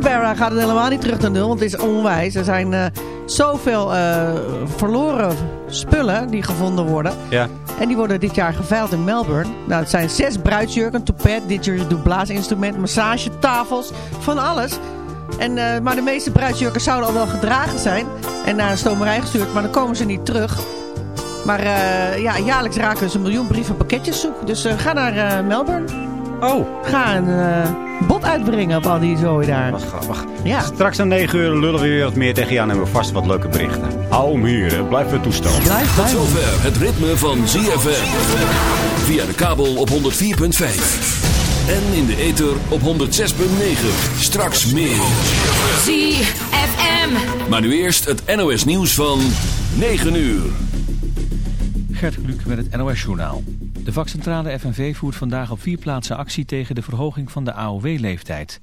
Canberra gaat het helemaal niet terug naar nul, want het is onwijs. Er zijn uh, zoveel uh, verloren spullen die gevonden worden. Ja. En die worden dit jaar geveild in Melbourne. Nou, het zijn zes bruidsjurken, toepet, didgeridoo, blaasinstrument, massagetafels, van alles. En, uh, maar de meeste bruidsjurken zouden al wel gedragen zijn en naar een stomerij gestuurd, maar dan komen ze niet terug. Maar ja, jaarlijks raken ze een miljoen brieven pakketjes zoek. Dus ga naar Melbourne. Oh. Ga een bot uitbrengen op al die zooi daar. Wat grappig. Ja. Straks aan 9 uur lullen we weer wat meer tegen je aan en hebben we vast wat leuke berichten. Hou hem hier, blijf we toestaan. Blijf Tot zover het ritme van ZFM. Via de kabel op 104.5. En in de ether op 106.9. Straks meer. ZFM. Maar nu eerst het NOS nieuws van 9 uur. Gert Kluk met het NOS journaal. De vakcentrale FNV voert vandaag op vier plaatsen actie tegen de verhoging van de AOW-leeftijd.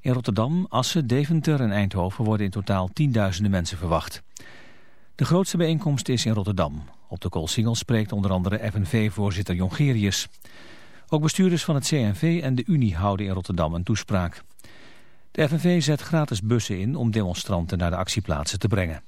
In Rotterdam, Assen, Deventer en Eindhoven worden in totaal tienduizenden mensen verwacht. De grootste bijeenkomst is in Rotterdam. Op de Koolsingel spreekt onder andere FNV-voorzitter Jongerius. Ook bestuurders van het CNV en de Unie houden in Rotterdam een toespraak. De FNV zet gratis bussen in om demonstranten naar de actieplaatsen te brengen.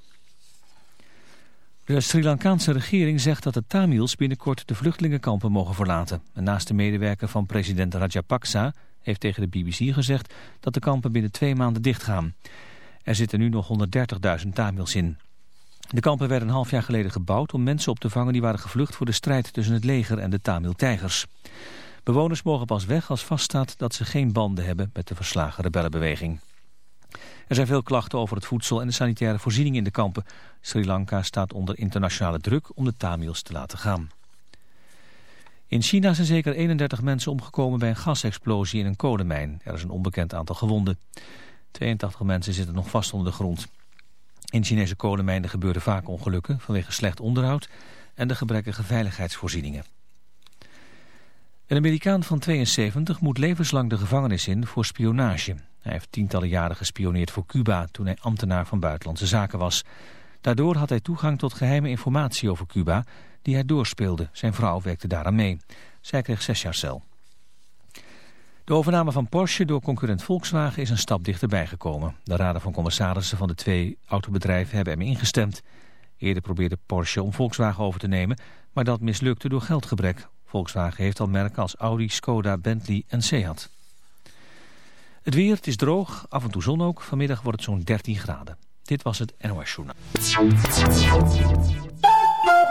De Sri Lankaanse regering zegt dat de Tamils binnenkort de vluchtelingenkampen mogen verlaten. En naast de medewerker van president Rajapaksa heeft tegen de BBC gezegd dat de kampen binnen twee maanden dichtgaan. Er zitten nu nog 130.000 Tamils in. De kampen werden een half jaar geleden gebouwd om mensen op te vangen die waren gevlucht voor de strijd tussen het leger en de Tamil-tijgers. Bewoners mogen pas weg als vaststaat dat ze geen banden hebben met de verslagen rebellenbeweging. Er zijn veel klachten over het voedsel en de sanitaire voorzieningen in de kampen. Sri Lanka staat onder internationale druk om de Tamils te laten gaan. In China zijn zeker 31 mensen omgekomen bij een gasexplosie in een kolenmijn. Er is een onbekend aantal gewonden. 82 mensen zitten nog vast onder de grond. In Chinese kolenmijnen gebeuren vaak ongelukken vanwege slecht onderhoud en de gebrekkige veiligheidsvoorzieningen. Een Amerikaan van 72 moet levenslang de gevangenis in voor spionage. Hij heeft tientallen jaren gespioneerd voor Cuba toen hij ambtenaar van buitenlandse zaken was. Daardoor had hij toegang tot geheime informatie over Cuba die hij doorspeelde. Zijn vrouw werkte daaraan mee. Zij kreeg zes jaar cel. De overname van Porsche door concurrent Volkswagen is een stap dichterbij gekomen. De raden van commissarissen van de twee autobedrijven hebben ermee ingestemd. Eerder probeerde Porsche om Volkswagen over te nemen, maar dat mislukte door geldgebrek. Volkswagen heeft al merken als Audi, Skoda, Bentley en Seat. Het weer, het is droog, af en toe zon ook. Vanmiddag wordt het zo'n 13 graden. Dit was het NOS Journaal.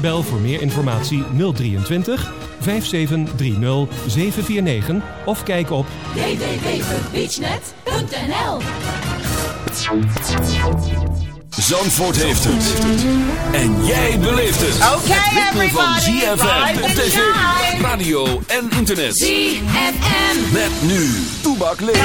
Bel voor meer informatie 023 5730 749 of kijk op www.beachnet.nl Zandvoort heeft het. En jij beleeft het. Oké, het ritme van everybody, ZFM op tv, radio en internet. ZFM. Met nu, Toebak leeft.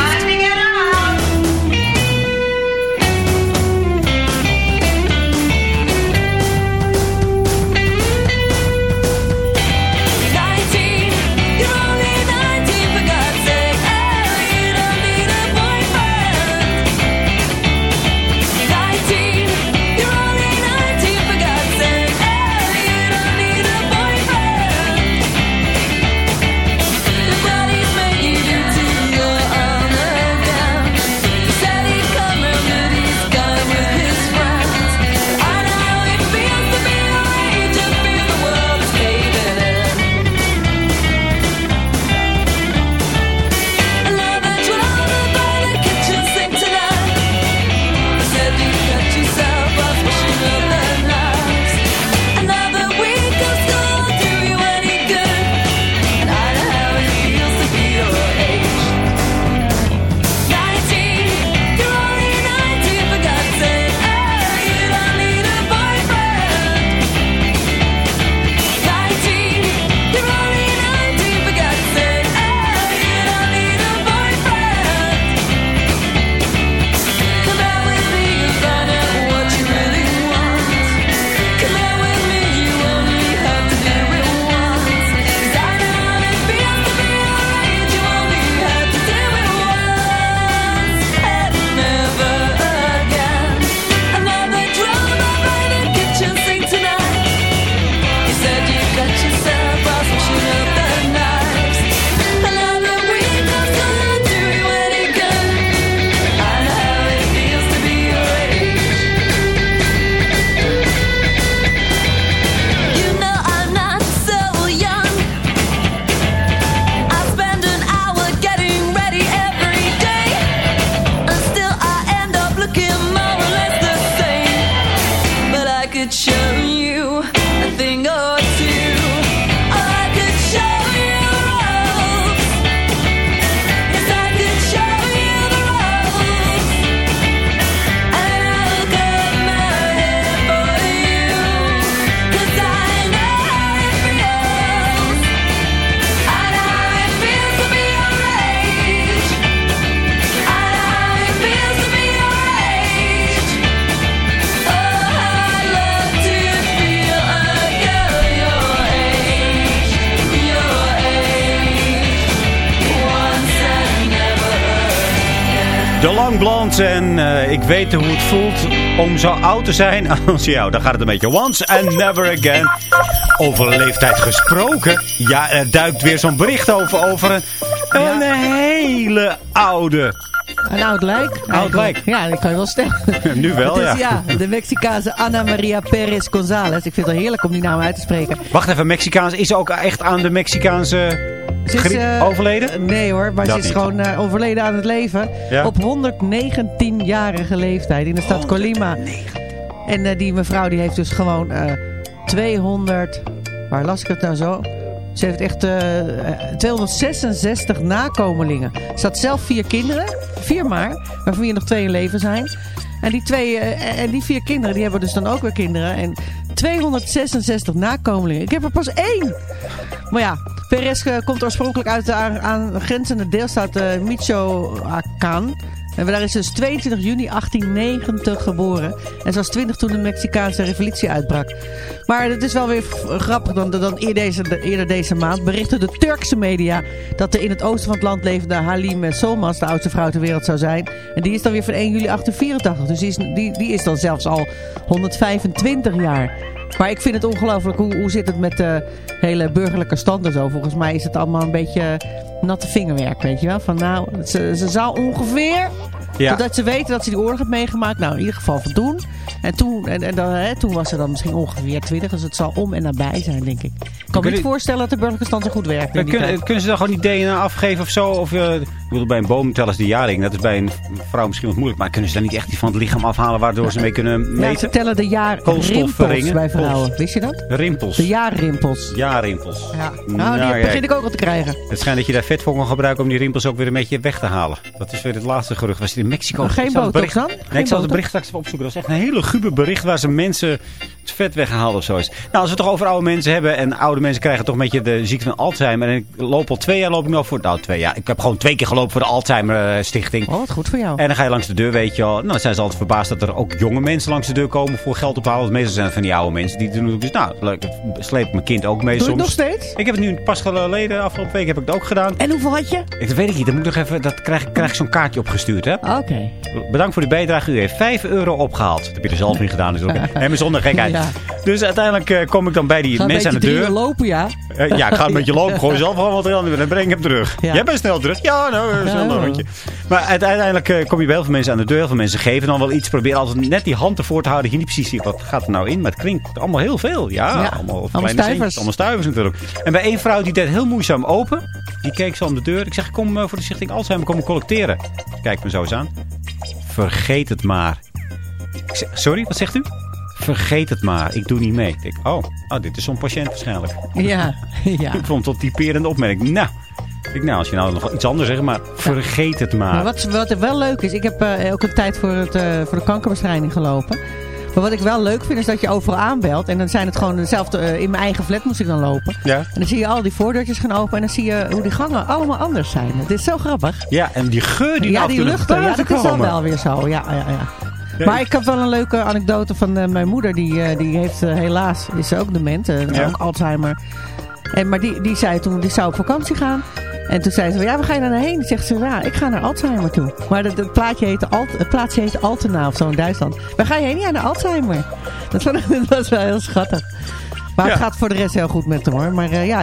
En eh, ik weet hoe het voelt om zo oud te zijn als jou. Dan gaat het een beetje once and never again. Over leeftijd gesproken. Ja, er duikt weer zo'n bericht over, over een, een hele oude. Een oud lijk. Oud lijk. Ja, dat kan je wel stellen. Nu wel, is, ja. ja. De Mexicaanse Ana Maria Perez González. Ik vind het wel heerlijk om die naam uit te spreken. Wacht even, Mexicaans is ook echt aan de Mexicaanse Ze is, eh, overleden? Nee hoor, maar Dat ze is niet. gewoon eh, overleden aan het leven. Ja? Op 119-jarige leeftijd in de stad Colima. En eh, die mevrouw die heeft dus gewoon eh 200... Waar las ik het nou zo? Ze heeft echt eh, eh, 266 nakomelingen. Ze had zelf vier kinderen. Vier maar. Waarvan hier nog twee in leven zijn. En die, twee, en die vier kinderen die hebben dus dan ook weer kinderen. En 266 nakomelingen. Ik heb er pas één. Maar ja, Perez komt oorspronkelijk uit de aan, aan grenzende deelstaat eh, Michoacán. En daar is dus 22 juni 1890 geboren. En was 20 toen de Mexicaanse revolutie uitbrak. Maar het is wel weer grappig. Dan, dan eerder, deze, eerder deze maand berichten de Turkse media... dat er in het oosten van het land levende Halim Solmas... de oudste vrouw ter wereld zou zijn. En die is dan weer van 1 juli 1884. Dus die is, die is dan zelfs al 125 jaar. Maar ik vind het ongelooflijk. Hoe, hoe zit het met de hele burgerlijke stand en zo? Volgens mij is het allemaal een beetje natte vingerwerk, weet je wel. Van nou, ze, ze zou ongeveer... Ja. Totdat ze weten dat ze die oorlog heeft meegemaakt. Nou, in ieder geval van toen. En toen, en, en dan, hè, toen was ze dan misschien ongeveer 20. Dus het zal om en nabij zijn, denk ik. Ik kan me niet voorstellen dat de burgerlijke stand zo goed werkt. Kunnen, ze dan gewoon die DNA afgeven of zo? Of, eh, ik bedoel, bij een boom tellen ze de jaring. Dat is bij een vrouw misschien wat moeilijk. Maar kunnen ze dan niet echt die van het lichaam afhalen waardoor ze mee kunnen Ja, ze meten? tellen de jaarrimpels bij vrouwen. Wist je dat? Rimpels. De jaarrimpels. Jaarrimpels. Ja. Nou, Nou, die ja, begin ik ook al te krijgen. Het schijnt dat je daar vet voor kan gebruiken om die rimpels ook weer een beetje weg te halen. Dat is weer het laatste gerucht. Was het in Mexico? Geen botox bericht- dan? Nee, ik zal het botox? bericht straks opzoeken. Dat is echt een hele gube bericht waar ze mensen het vet weghalen of zo is. Nou, als we het toch over oude mensen hebben. En oude mensen krijgen toch een beetje de ziekte van Alzheimer. En ik loop al twee jaar loop ik nou voor... Nou, twee jaar. Ik heb gewoon twee keer gelopen voor de Alzheimer eh, Stichting. Oh, wat goed voor jou. En dan ga je langs de deur, weet je wel. Nou, dan zijn ze altijd verbaasd dat er ook jonge mensen langs de deur komen voor geld ophalen. Want meestal zijn het van die oude mensen. Die doen dus, nou, leuk. Ik sleep mijn kind ook mee Doe soms. nog steeds? Ik heb het nu pas geleden, afgelopen week heb ik het ook gedaan. En hoeveel had je? Ik, dat weet ik niet. Dan moet ik nog even, dat krijg, krijg ik zo'n kaartje opgestuurd, hè? Oké. Bedankt voor de bijdrage. U heeft 5 euro opgehaald. Dat heb je er zelf in gedaan natuurlijk. En mijn zonder gekheid. Ja. Dus uiteindelijk eh, kom ik dan bij die mensen aan de deur. lopen, ja. Eh, ja, ik ga een beetje lopen. Gooi zelf gewoon wat erin. En dan breng ik hem terug. Ja. Jij bent snel terug. Ja, nou, wel Ja. een rondje. Maar uiteindelijk eh, kom je bij heel veel mensen aan de deur. Heel veel mensen geven dan wel iets. Proberen altijd net die hand ervoor te houden. Je niet precies wat gaat er nou in. Maar het klinkt allemaal heel veel. Ja, Ja, allemaal, allemaal kleine stuivers. centjes, Allemaal stuivers natuurlijk. En bij één vrouw die deed heel moeizaam open. Die keek zo aan de deur. Ik zeg, kom eh, voor de stichting Alzheimer komen collecteren. Kijk me zo eens aan. Vergeet het maar. Sorry, wat zegt u? Vergeet het maar, ik doe niet mee. Ik denk, oh, oh dit is zo'n patiënt waarschijnlijk. Ja, ja. Ik vond het typerende opmerking. Nou, ik nou, als je nou nog iets anders zegt, maar vergeet het maar. Maar wat, wat er wel leuk is, ik heb eh, ook een tijd voor, het, eh, voor de kankerbestrijding gelopen. Maar wat ik wel leuk vind, is dat je overal aanbelt. En dan zijn het gewoon dezelfde, eh, in mijn eigen flat moest ik dan lopen. Ja? En dan zie je al die voordeurtjes gaan open. En dan zie je hoe die gangen allemaal anders zijn. Het is zo grappig. Ja, en die geur die ja, nou die luchten, ja, naar dat is dan wel weer zo. Ja, ja, ja. Maar ik- heb wel een leuke anekdote van eh, mijn moeder. Die, eh, die heeft eh, helaas, is ze ook dement, ook Alzheimer. En, maar die, die zei toen, die zou op vakantie gaan. En toen zei ze, ja, waar ga je daar naar heen? Zegt ze, ja, ik ga naar Alzheimer toe. Maar het, het, plaatje heette Alt, het plaatsje heette Altena of zo in Duitsland. Waar ga je heen? Ja, naar Alzheimer. Dat was, dat was wel heel schattig. Maar het gaat voor de rest heel goed met hem hoor. Maar eh, ja,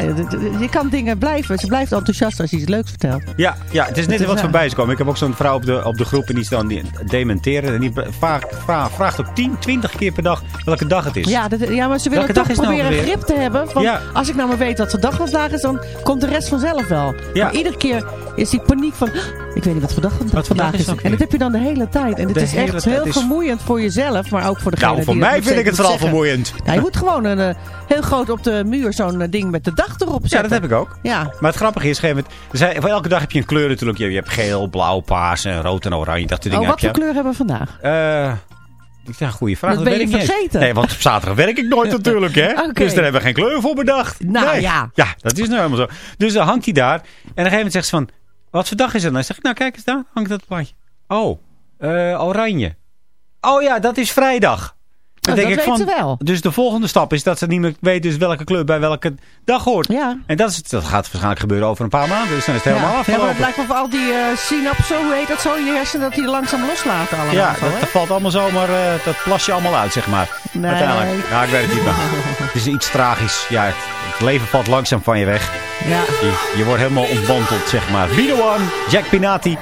je kan dingen blijven. Ze blijft enthousiast als je iets leuks vertelt. Ja, ja, het is net is wat voorbij is komen. Ik heb ook zo'n vrouw op de, op de groep en die is dan die dementeren. En die vaak, vra- vraagt ook 10, 20 keer per dag welke dag het is. Ja, dat, ja, maar ze willen Welke toch dag is het nou proberen alweer? grip te hebben. Van, Ja. Als ik nou maar weet wat de dag vandaag is, dan komt de rest vanzelf wel. Ja. Maar iedere keer is die paniek van... "Ah, Ik weet niet wat voor dag het Wat voor vandaag dag is En dat heb je dan de hele tijd. En het is echt heel is- vermoeiend voor jezelf, maar ook voor degene nou, voor die mij het vind ik het vooral vermoeiend. Nou, je moet gewoon een, eh, heel groot op de muur zo'n eh, ding met de dag erop zetten. Ja, dat heb ik ook. Ja, Maar het grappige is, gegeven moment, zijn- voor elke dag heb je een kleur natuurlijk. Je, hebt geel, blauw, paars, en rood en oranje. Dat soort oh, wat voor kleur hebben we vandaag? Eh, ik zeg, goede vraag. Dat ben ik niet vergeten. Nee, want op zaterdag werk ik nooit natuurlijk, hè. Dus daar hebben we geen kleur voor bedacht. Nou, Nee. ja. Ja, dat is nou helemaal zo. Dus dan hangt hij daar. En op een gegeven moment zegt ze van, wat voor dag is het? Dan zeg ik, nou kijk eens daar, hangt dat plaatje. Oh, eh, oranje. Oh ja, dat is vrijdag. Oh, dat, denk ik wel. Dus de volgende stap is dat ze niet meer weet dus welke club bij welke dag hoort. Ja. En dat, is, dat gaat waarschijnlijk gebeuren over een paar maanden. Dus dan is het helemaal af. Ja, maar het lijkt al die uh, synapsen, hoe heet dat zo, je hersenen, dat die langzaam loslaten allemaal. Ja, dat, valt allemaal zomaar, eh, dat plas je allemaal uit, zeg maar. Nee. Uiteindelijk. Ja, ik weet het niet meer. het is iets tragisch. Ja, het, leven valt langzaam van je weg. Ja. Je, wordt helemaal ontwanteld, zeg maar. The One, Jack Pinati.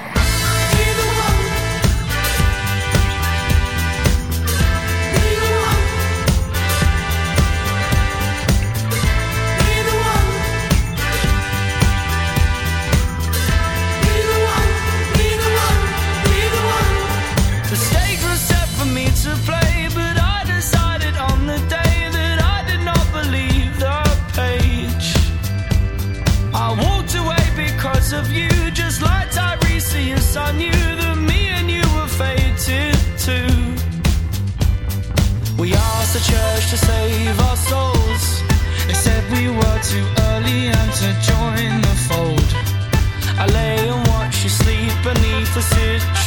to save our souls. They said we were too early and to join the fold. I lay and watch you sleep beneath the city.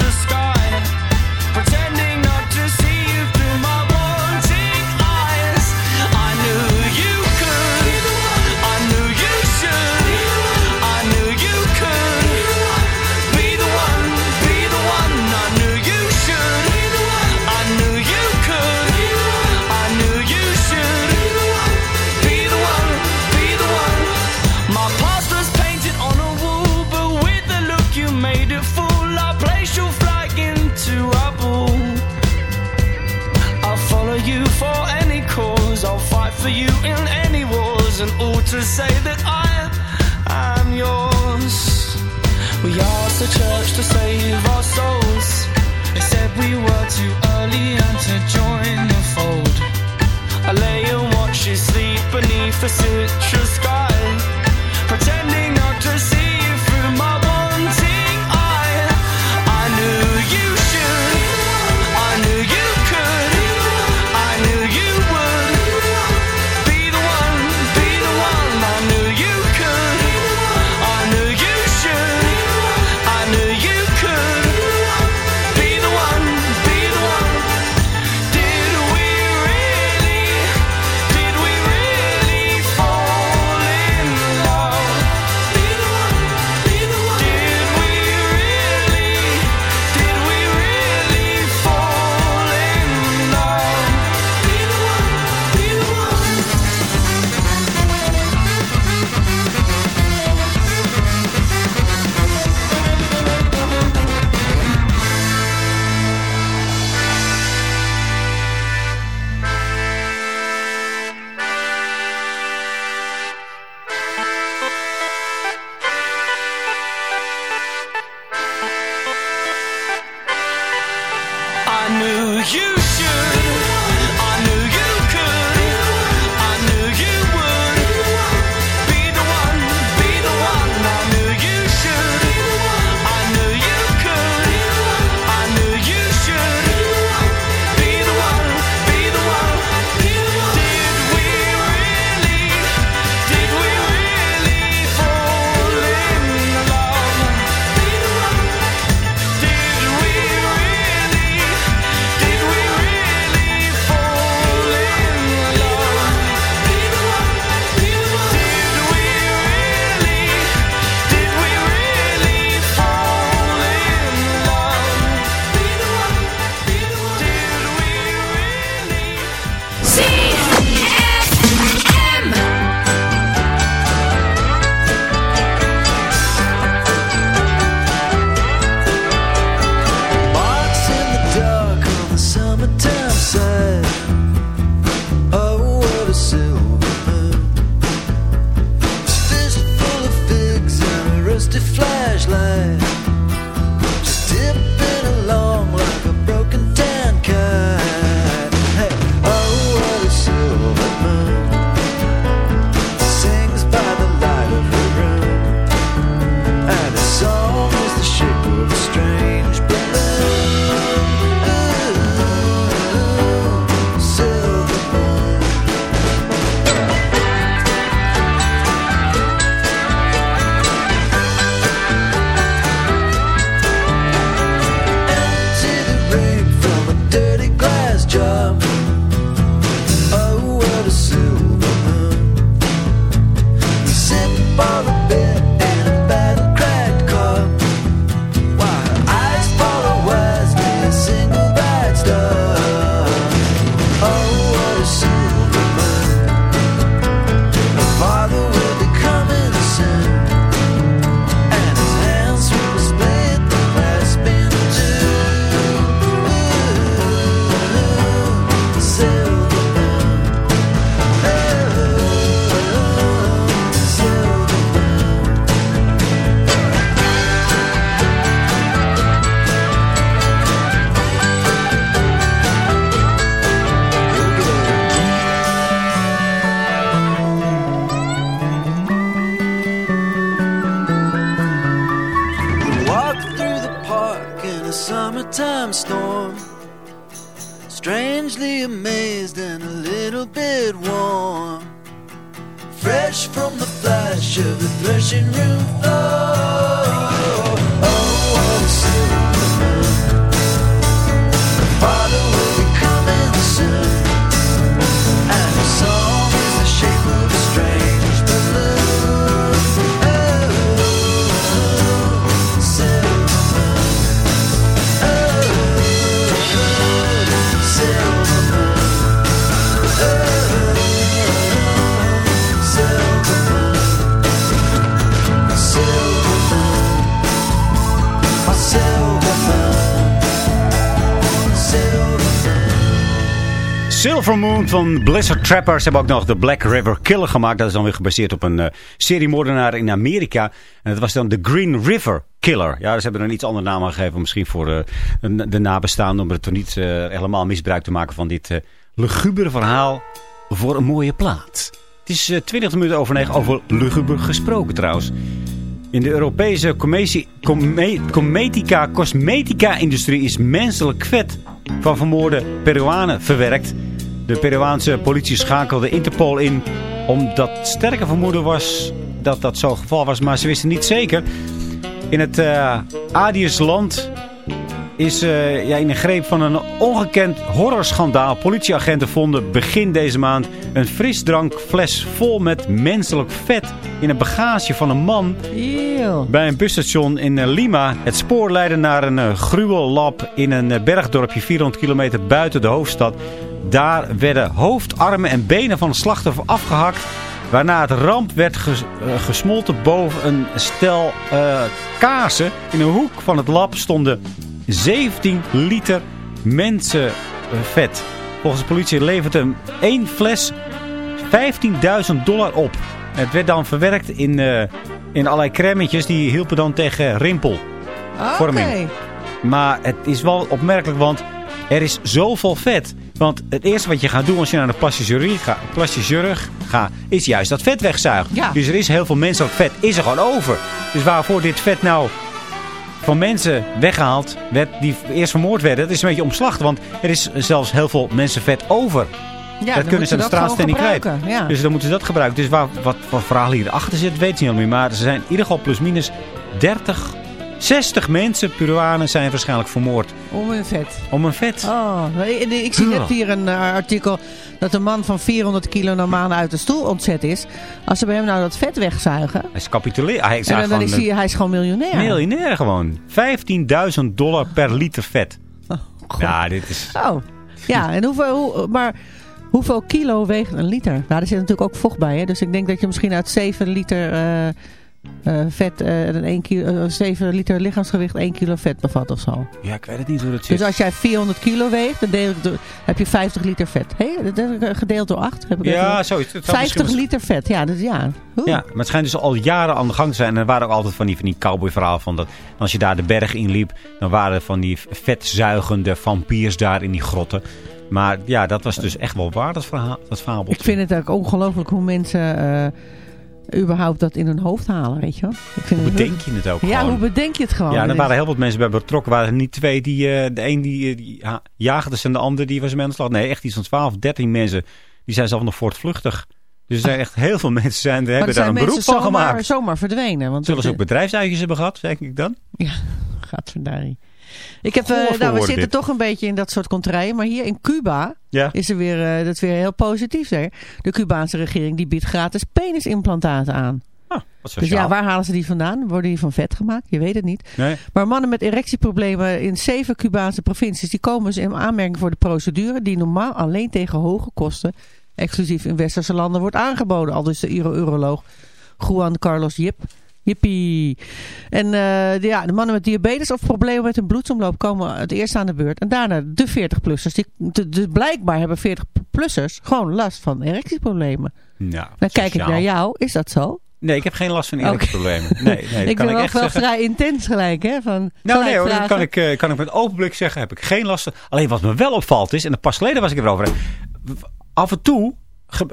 knew you Silver Moon van Blizzard Trappers hebben ook nog de Black River Killer gemaakt. Dat is dan weer gebaseerd op een uh, serie moordenaar in Amerika. En dat was dan de Green River Killer. Ja, ze hebben er een iets andere naam aan gegeven. Misschien voor uh, de nabestaanden. Om er niet uh, helemaal misbruik te maken van dit lugubere verhaal. Voor een mooie plaat. Het is 20 minuten over 9 over luguber gesproken trouwens. In de Europese comedie, cosmetica, cosmetica-industrie is menselijk vet van vermoorde Peruanen verwerkt. De Peruaanse politie schakelde Interpol in omdat sterke vermoeden was dat dat zo'n geval was. Maar ze wisten niet zeker. In het uh, is uh, ja, in de greep van een ongekend horrorschandaal. Politieagenten vonden begin deze maand een frisdrankfles vol met menselijk vet in het bagage van een man Eeuw. bij een busstation in uh, Lima. Het spoor leidde naar een uh, gruwellab in een bergdorpje 400 kilometer buiten de hoofdstad. Daar werden hoofd, armen en benen van het slachtoffer afgehakt. Waarna het ramp werd ges gesmolten boven een stel kaarsen. In een hoek van het lab stonden 17 liter mensenvet. Volgens de politie levert hem één fles 15.000 dollar op. Het werd dan verwerkt in, uh, in allerlei crèmetjes die hielpen dan tegen rimpelvorming. Okay. Maar het is wel opmerkelijk, want er is zoveel vet. Want het eerste wat je gaat doen als je naar de plastische chirurg gaat, plastische chirurg gaat is juist dat vet wegzuigen. Ja. Dus er is heel veel menselijk vet, is er gewoon over. Dus waarvoor dit vet nou van mensen weggehaald werd die eerst vermoord werden. Dat is een beetje omslacht, want er is zelfs heel veel mensenvet over. Ja, dat kunnen ze aan de straatstand niet kwijt. Ja. Dus dan moeten ze dat gebruiken. Dus waar, wat voor verhaal hierachter zit, weet ze niet meer. Maar er zijn in ieder geval plus minus 30, 60 mensen, Peruanen, zijn waarschijnlijk vermoord. Om hun vet. Om hun vet. Oh, ik, ik zie net hier een uh, artikel dat een man van 400 kilo normaal uit de stoel ontzet is. Als ze bij hem nou dat vet wegzuigen. Hij is capituleer. Hij, en dan, dan is hij, hij is gewoon miljonair. Miljonair gewoon. 15.000 dollar per liter vet. Oh, ja, dit is... Oh, ja. En hoeveel... Hoe, maar... Hoeveel kilo weegt een liter? Nou, er zit natuurlijk ook vocht bij. Hè? Dus ik denk dat je misschien uit 7 liter uh, uh, vet, uh, en 1 kilo, 7 liter lichaamsgewicht 1 kilo vet bevat of zo. Ja, ik weet het niet hoe dat zit. Dus als jij 400 kilo weegt, dan deel door, heb je 50 liter vet. Hey, gedeeld door 8? Heb ik ja, zo is het. 50 liter vet, ja. Dus ja. Oeh. ja, maar het schijnt dus al jaren aan de gang te zijn. En er waren ook altijd van die, van die cowboy verhalen van dat als je daar de berg in liep, dan waren er van die vetzuigende vampiers daar in die grotten. Maar ja, dat was dus echt wel waar, dat, verhaal, dat fabel. Ik vind het ook ongelooflijk hoe mensen uh, überhaupt dat in hun hoofd halen, weet je wel. Ik vind hoe bedenk je het ook Ja, gewoon? hoe bedenk je het gewoon? Ja, er waren heel veel mensen bij betrokken. waren er niet twee die, uh, de een die, die ja, jaagde en de ander die was met aan de slag. Nee, echt iets van 12, 13 mensen. Die zijn zelf nog voortvluchtig. Dus er zijn echt heel veel mensen zijn, er hebben daar een beroep van zomaar, gemaakt. zomaar verdwenen. Want Zullen ze ook bedrijfsuitjes hebben gehad, denk ik dan? Ja, gaat vandaar. Ik heb, uh, nou, we zitten dit. toch een beetje in dat soort contraien. Maar hier in Cuba ja. is er weer, uh, dat is weer heel positief. Hè? De Cubaanse regering die biedt gratis penisimplantaten aan. Ah, dus ja, waar halen ze die vandaan? Worden die van vet gemaakt? Je weet het niet. Nee. Maar mannen met erectieproblemen in zeven Cubaanse provincies... die komen in aanmerking voor de procedure... die normaal alleen tegen hoge kosten... exclusief in westerse landen wordt aangeboden. Al dus de uroloog Juan Carlos Jip... Jippie. En uh, de, ja, de mannen met diabetes of problemen met hun bloedsomloop komen het eerst aan de beurt. En daarna de 40-plussers. Dus blijkbaar hebben 40-plussers gewoon last van erectieproblemen. Ja, Dan kijk ik naar jou. Is dat zo? Nee, ik heb geen last van erectieproblemen. Okay. Nee, nee, ik kan ben ik echt wel zeggen. vrij intens gelijk, hè? Van nou nee hoor, dat kan ik, uh, kan ik met open blik zeggen. Heb ik geen last van. Alleen wat me wel opvalt is, en pas geleden was ik erover. Af en toe,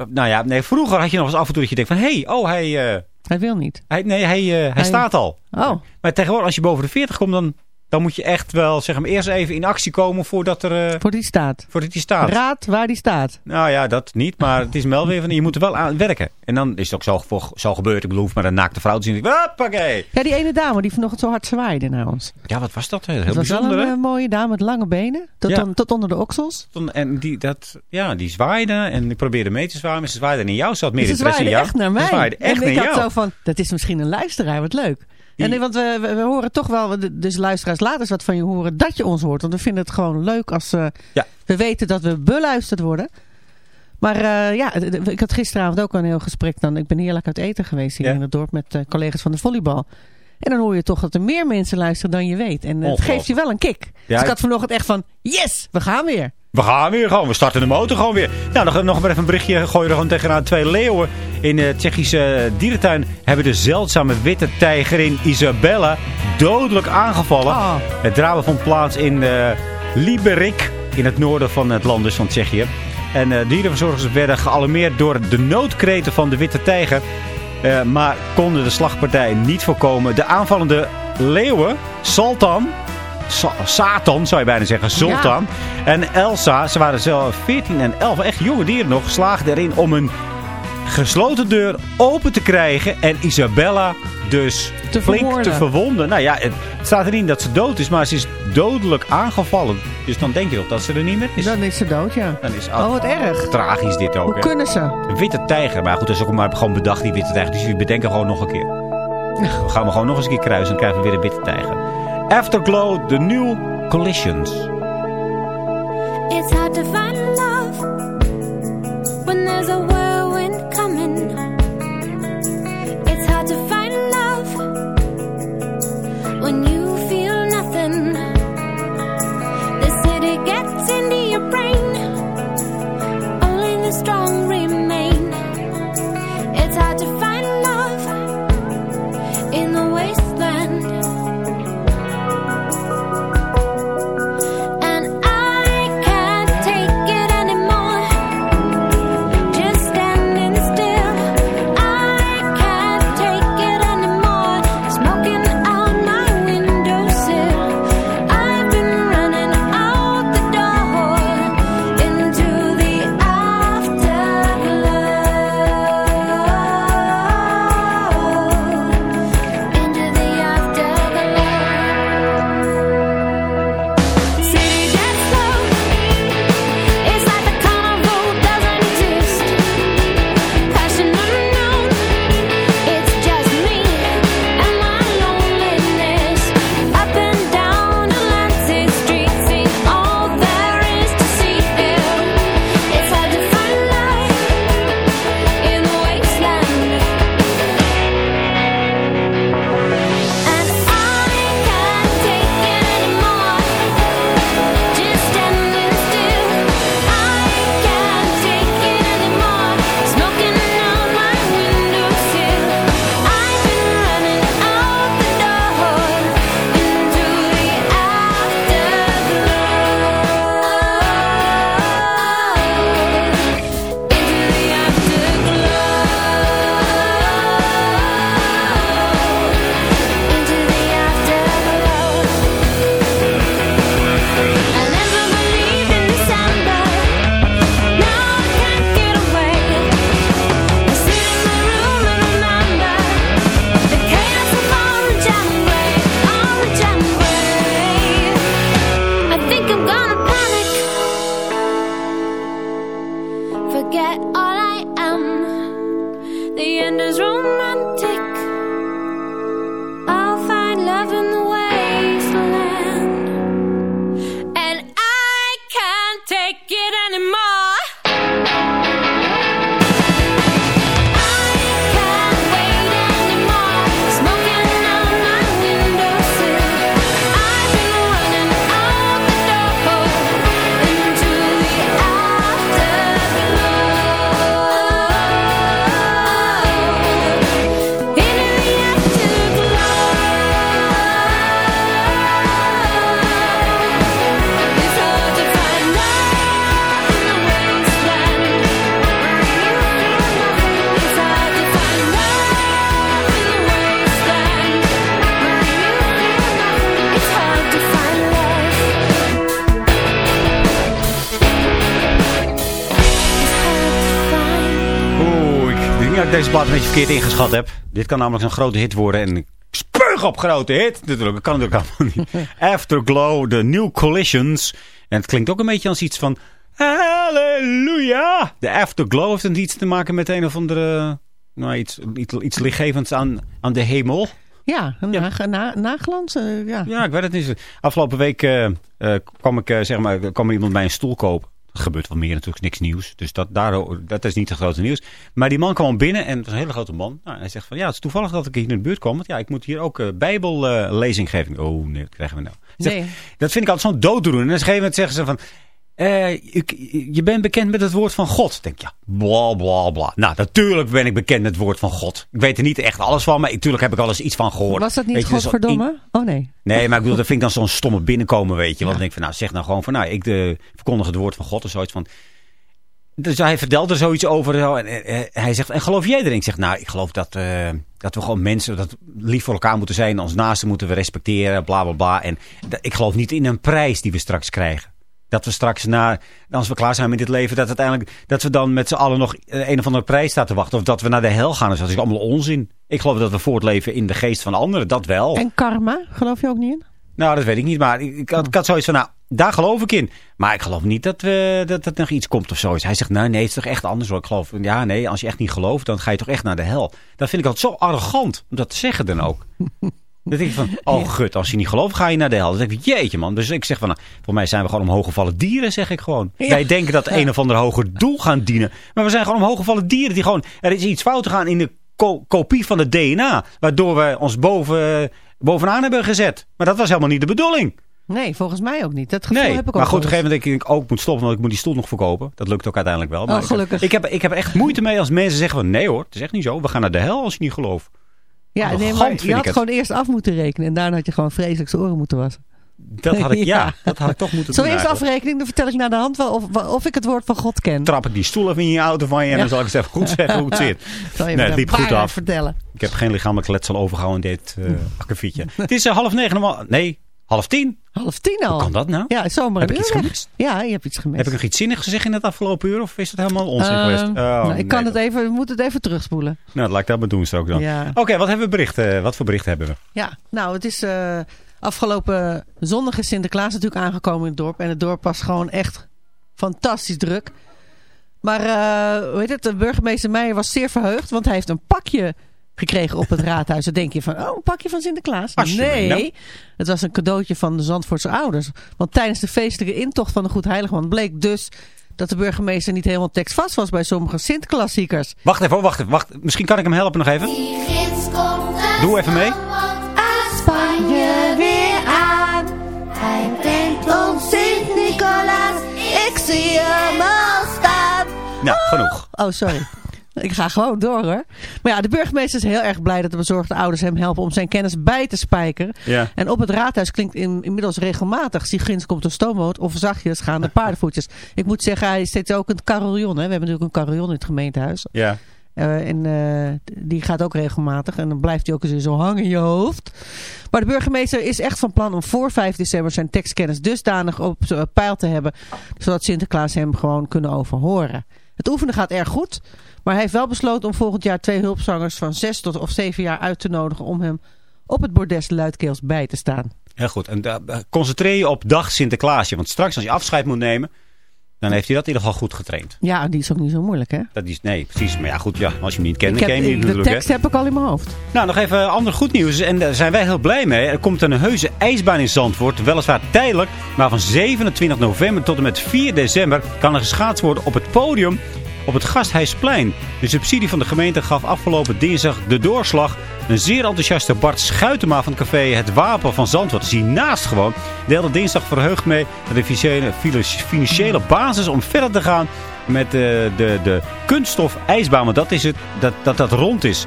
nou ja, nee, vroeger had je nog eens af en toe dat je denkt van, hé, hey, oh hij... Uh, hij wil niet. Hij, nee, hij, uh, hij, hij, staat al. Oh. Maar tegenwoordig, als je boven de 40 komt, dan dan moet je echt wel zeg maar, eerst even in actie komen voordat, er, Voor die staat. voordat die staat. Raad waar die staat. Nou ja, dat niet. Maar het is wel weer van, je moet er wel aan werken. En dan is het ook zo, voor- zo gebeurd. Ik bedoel, hoef maar een naakte vrouw te zien. Hoppakee. Ja, die ene dame die vanochtend zo hard zwaaide naar ons. Ja, wat was dat? Heel Het was wel een hè? eh, mooie dame met lange benen. Tot, Ja. on- tot onder de oksels. En die, dat, ja, die zwaaide en ik probeerde mee te zwaaien. Maar ze zwaaide naar jou. Ze had meer ze interesse in zwaaide jou. echt naar Ze mij. zwaaide echt en naar ik had jou. zo van, dat is misschien een luisteraar, wat leuk. Die- En nee, want we, we, we horen toch wel, dus luisteraars laten eens wat van je horen dat je ons hoort. Want we vinden het gewoon leuk als Ja. we weten dat we beluisterd worden. Maar eh, ja, ik had gisteravond ook al een heel gesprek. Dan, ik ben heerlijk uit eten geweest hier Ja. in het dorp met eh, collega's van de volleybal. En dan hoor je toch dat er meer mensen luisteren dan je weet. En het geeft je wel een kick. dus ik- ik had vanochtend echt van, yes, we gaan weer. We gaan weer gewoon. We starten de motor gewoon weer. Nou, nog, nog maar even een berichtje. Gooi er gewoon tegenaan. Twee leeuwen in de Tsjechische dierentuin hebben de zeldzame witte tijgerin Isabella dodelijk aangevallen. Oh. Het drama vond plaats in eh Liberik, in het noorden van het land dus van Tsjechië. En eh dierenverzorgers werden gealarmeerd door de noodkreten van de witte tijger. Eh, maar konden de slagpartij niet voorkomen. De aanvallende leeuwen, Saltan, Sa- Satan zou je bijna zeggen, Sultan. En Elsa, ze waren zelf 14 en 11, echt jonge dieren nog, slaagden erin om een gesloten deur open te krijgen. En Isabella dus Te flink vermoorden. te verwonden. Nou ja, het staat erin dat ze dood is, maar ze is dodelijk aangevallen. Dus dan denk je toch dat ze er niet meer is. Dan is ze dood, ja. Dan is Oh, wat erg. Tragisch dit ook. Hoe hè. kunnen ze? Een witte tijger. Maar goed, dat is ook maar gewoon bedacht, die witte tijger. Dus we bedenken gewoon nog een keer. We gaan we gewoon nog eens een keer kruisen. Dan krijgen we weer een witte tijger. Afterglow, de New Collisions. It's hard to find verkeerd ingeschat heb. Dit kan namelijk een grote hit worden. En ik spuug op grote hit. Natuurlijk, dat kan natuurlijk allemaal niet. Afterglow, de New Collisions. En het klinkt ook een beetje als iets van... Halleluja! De Afterglow heeft iets te maken met een of andere... Nou, iets, iets, iets lichtgevends aan, aan de hemel. Ja, een na, na, eh, ja. Ja, ik weet het niet. Afgelopen week eh, kwam, ik, zeg maar, kwam iemand bij een stoel kopen. Dat gebeurt wel meer natuurlijk, niks nieuws. Dus dat, daar, dat is niet het grote nieuws. Maar die man kwam binnen en het was een hele grote man. Nou, hij zegt van ja, het is toevallig dat ik hier in de buurt kom. Want ja, ik moet hier ook eh, bijbellezing geven. Oh nee, wat krijgen we nou? Zegt, Nee. Dat vind ik altijd zo'n dooddoener. En op een gegeven moment zeggen ze van... eh, ik- je bent bekend met het woord van God. Denk, ja, bla bla bla. Nou, natuurlijk ben ik bekend met het woord van God. Ik weet er niet echt alles van, maar natuurlijk heb ik al eens iets van gehoord. Was dat niet Weet je, dus godverdomme? Oh nee. Nee, maar ik bedoel, dat vind ik dan zo'n stomme binnenkomen, weet je. Want dan denk ik van, nou, zeg nou gewoon van, nou, ik de, verkondig het woord van God of zoiets van... Dus hij vertelde er zoiets over. zo, En, eh, hij zegt, en geloof jij erin? Ik zeg, nou, ik geloof dat, eh, dat we gewoon mensen, dat we lief voor elkaar moeten zijn. Ons naasten moeten we respecteren, bla, bla, bla. En dat- ik geloof niet in een prijs die we straks krijgen. Dat we straks, na, als we klaar zijn met dit leven, dat uiteindelijk, dat we dan met z'n allen nog eh, een of andere prijs staan te wachten. Of dat we naar de hel gaan. Dus dat is allemaal onzin. Ik geloof dat we voortleven in de geest van anderen. Dat wel. En karma, geloof je ook niet in? Nou, dat weet ik niet. Maar ik, ik, had, ik had zoiets van, nou, daar geloof ik in. Maar ik geloof niet dat, we, dat er nog iets komt of zoiets. Hij zegt, nou, nee, het is toch echt anders hoor. Ik geloof, ja, nee, als je echt niet gelooft, dan ga je toch echt naar de hel. Dat vind ik altijd zo arrogant, om dat te zeggen dan ook. Dan denk ik van, oh gut, als je niet gelooft, ga je naar de hel. Dan denk ik, jeetje man. Dus ik zeg van, nou, voor mij zijn we gewoon omhooggevallen dieren, zeg ik gewoon. Ja. Wij denken dat een of ander hoger doel gaan dienen. Maar we zijn gewoon omhooggevallen dieren die gewoon, er is iets fout gegaan in de ko- kopie van het DNA. Waardoor we ons boven, bovenaan hebben gezet. Maar dat was helemaal niet de bedoeling. Nee, volgens mij ook niet. Dat gevoel Nee, heb ik ook maar goed, op een gegeven moment denk ik, ook moet stoppen, want ik moet die stoel nog verkopen. Dat lukt ook uiteindelijk wel. Maar Oh, ik heb- gelukkig. Ik heb, ik heb echt moeite mee als mensen zeggen van, nee hoor, het is echt niet zo. We gaan naar de hel als je niet gelooft. Ja, nee, Arrogant maar je had gewoon eerst af moeten rekenen. En daarna had je gewoon vreselijk zijn oren moeten wassen. Dat had ik, ja, Ja. dat had ik toch moeten Zo doen eerst eigenlijk. afrekening, dan vertel ik naar de hand wel of, of ik het woord van God ken. Trap ik die stoel even in je auto van je en Ja. dan zal ik eens even goed zeggen hoe het zit. Nee, het liep goed af. vertellen. Ik heb geen lichamelijk letsel overgehouden in dit uh, akkefietje. het is eh, half negen, nee, half tien. Half tien al. Hoe kan dat nou? Ja, zomaar Heb ik iets gemist? Ja, je hebt iets gemist. Heb ik nog iets zinnigs gezegd in het afgelopen uur? Of is het helemaal onzin Ehm, geweest? Oh, nou, ik kan het even, we moeten het even terugspoelen. Nou, dat laat ik dat maar doen straks dan. Ja. Oké, wat hebben we berichten? Wat voor berichten hebben we? Ja, nou, het is eh, afgelopen zondag is Sinterklaas natuurlijk aangekomen in het dorp. En het dorp was gewoon echt fantastisch druk. Maar, eh hoe heet het, de burgemeester Meijer was zeer verheugd, want hij heeft een pakje gekregen op het raadhuis. Dan denk je van, oh, een pakje van Sinterklaas? Nee, nou. het was een cadeautje van de Zandvoortse ouders. Want tijdens de feestelijke intocht van de Goed Heiligman bleek dus dat de burgemeester niet helemaal tekstvast was bij sommige Sint-klassiekers. Wacht even, wacht even. Wacht. Misschien kan ik hem helpen nog even. Doe even mee. Spanje weer aan. Hij brengt ons Sint-Nicolaas. Ik zie hem al staan. Nou, genoeg. Oh, sorry. Ik ga gewoon door hoor. Maar ja, de burgemeester is heel erg blij dat de bezorgde ouders hem helpen om zijn kennis bij te spijkeren. Ja. En op het raadhuis klinkt in, inmiddels regelmatig. Sigrins komt een stoomboot of zachtjes gaan de paardenvoetjes. Ik moet zeggen, hij steekt ook een carillon. Hè. We hebben natuurlijk een carillon in het gemeentehuis. Ja. Eh, en eh, die gaat ook regelmatig. En dan blijft hij ook eens zo hangen in je hoofd. Maar de burgemeester is echt van plan om voor 5 december zijn tekstkennis dusdanig op eh, peil te hebben. Zodat Sinterklaas hem gewoon kunnen overhoren. Het oefenen gaat erg goed. Maar hij heeft wel besloten om volgend jaar twee hulpzangers van 6 tot of 7 jaar uit te nodigen. Om hem op het bordes Luidkeels bij te staan. Heel goed. En eh, concentreer je op dag Sinterklaasje. Want straks als je afscheid moet nemen, dan heeft hij dat in ieder geval goed getraind. Ja, die is ook niet zo moeilijk hè. Dat is, nee, precies. Maar ja, goed, ja, als je hem niet kent, ken je hem niet de natuurlijk. hè. tekst heb ik al in mijn hoofd. Nou, nog even ander goed nieuws. En daar zijn wij heel blij mee. Er komt een heuse ijsbaan in Zandvoort. Weliswaar tijdelijk. Maar van 27 november tot en met 4 december kan er geschaatst worden op het podium op het Gasthuisplein. De subsidie van de gemeente gaf afgelopen dinsdag de doorslag. Een zeer enthousiaste Bart Schuitema van het café Het Wapen van Zandvoort is hiernaast gewoon. De hele dinsdag verheugd mee de financiële, basis om verder te gaan met de, de, de kunststof ijsbaan. Want dat is het, dat dat, dat rond is.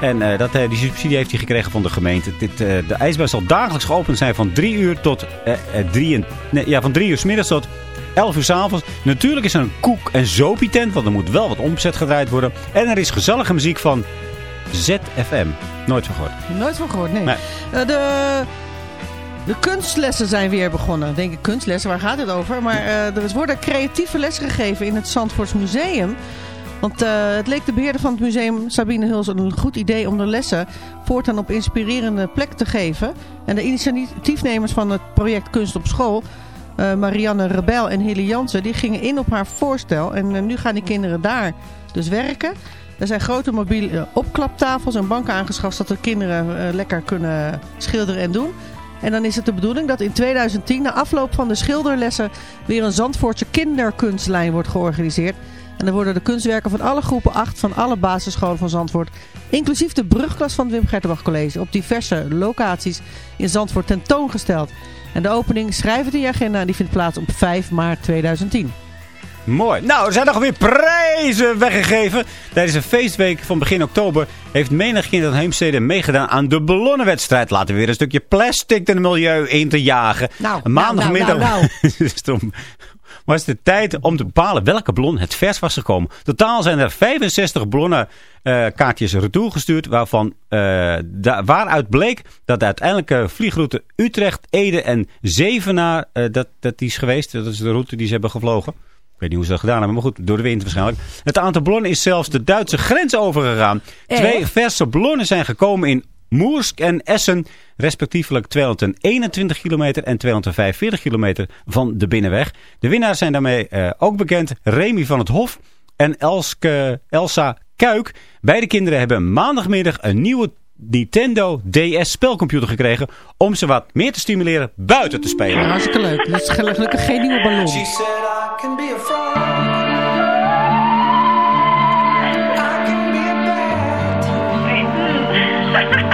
En eh, dat, eh, die subsidie heeft hij gekregen van de gemeente. Dit, eh, de ijsbaan zal dagelijks geopend zijn van 3 uur tot eh, eh, drie en, nee, ja, van 3 uur s middags tot 11 uur s avonds. Natuurlijk is er een koek- en zopietent, want er moet wel wat omzet gedraaid worden. En er is gezellige muziek van ZFM. Nooit van gehoord. Nooit van gehoord, nee. Nee. Eh, de, de kunstlessen zijn weer begonnen. Denk ik, kunstlessen, waar gaat het over? Maar eh, er worden creatieve lessen gegeven in het Zandvoorts Museum. Want eh, het leek de beheerder van het museum Sabine Huls een goed idee om de lessen voortaan op inspirerende plek te geven. En de initiatiefnemers van het project Kunst op School, eh, Marianne Rebel en Hilly Jansen, die gingen in op haar voorstel. En eh, nu gaan die kinderen daar dus werken. Er zijn grote mobiele eh, opklaptafels en banken aangeschaft zodat de kinderen lekker kunnen schilderen en doen. En dan is het de bedoeling dat in 2010, na afloop van de schilderlessen, weer een Zandvoortse kinderkunstlijn wordt georganiseerd. En dan worden de kunstwerken van alle groepen 8 van alle basisscholen van Zandvoort, inclusief de brugklas van het Wim Gertenbach College, op diverse locaties in Zandvoort tentoongesteld. En de opening, schrijf het in je agenda, die vindt plaats op 5 maart 2010. Mooi. Nou, er zijn nog weer prijzen weggegeven. Tijdens een feestweek van begin oktober heeft menig kind aan Heemstede meegedaan aan de ballonnenwedstrijd. Laten we weer een stukje plastic in het milieu in te jagen. Nou, Een maandagmiddag nou, nou, is het om- was het de tijd om te bepalen welke ballon het vers was gekomen. Totaal zijn er 65 ballonnen eh, kaartjes retour gestuurd. Waarvan, da- waaruit bleek dat de uiteindelijke vliegroute Utrecht, Ede en Zevenaar, eh, dat, dat die is geweest. Dat is de route die ze hebben gevlogen. Ik weet niet hoe ze dat gedaan hebben, maar goed, door de wind waarschijnlijk. Het aantal ballonnen is zelfs de Duitse grens overgegaan. Echt? Twee verse ballonnen zijn gekomen in Moersk en Essen, respectievelijk 221 kilometer en 245 kilometer van de binnenweg. De winnaars zijn daarmee eh, ook bekend, Remy van het Hof en Elske, Elsa Kuik. Beide kinderen hebben maandagmiddag een nieuwe Nintendo DS spelcomputer gekregen om ze wat meer te stimuleren buiten te spelen. Hartstikke leuk. Dat is gelukkig geen nieuwe ballon. She said I can be a frog. I can be a bat.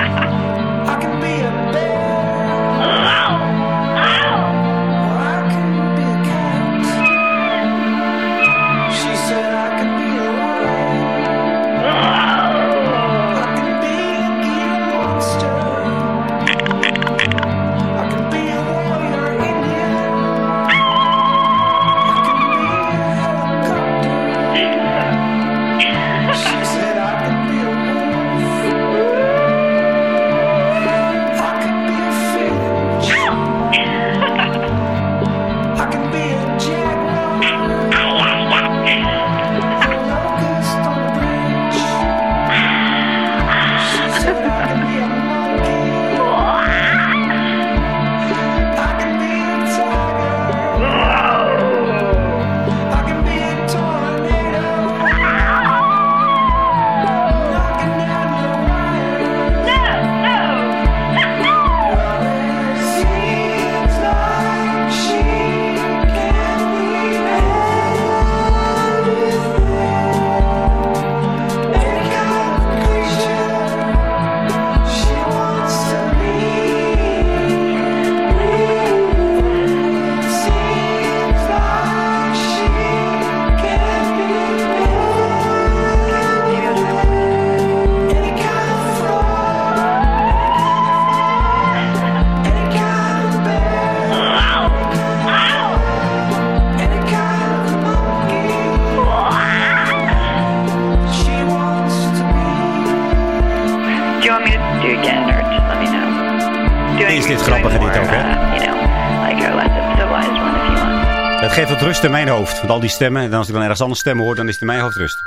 hoofd. Want al die stemmen. En als ik dan ergens anders stemmen hoor, dan is het in mijn hoofd rust.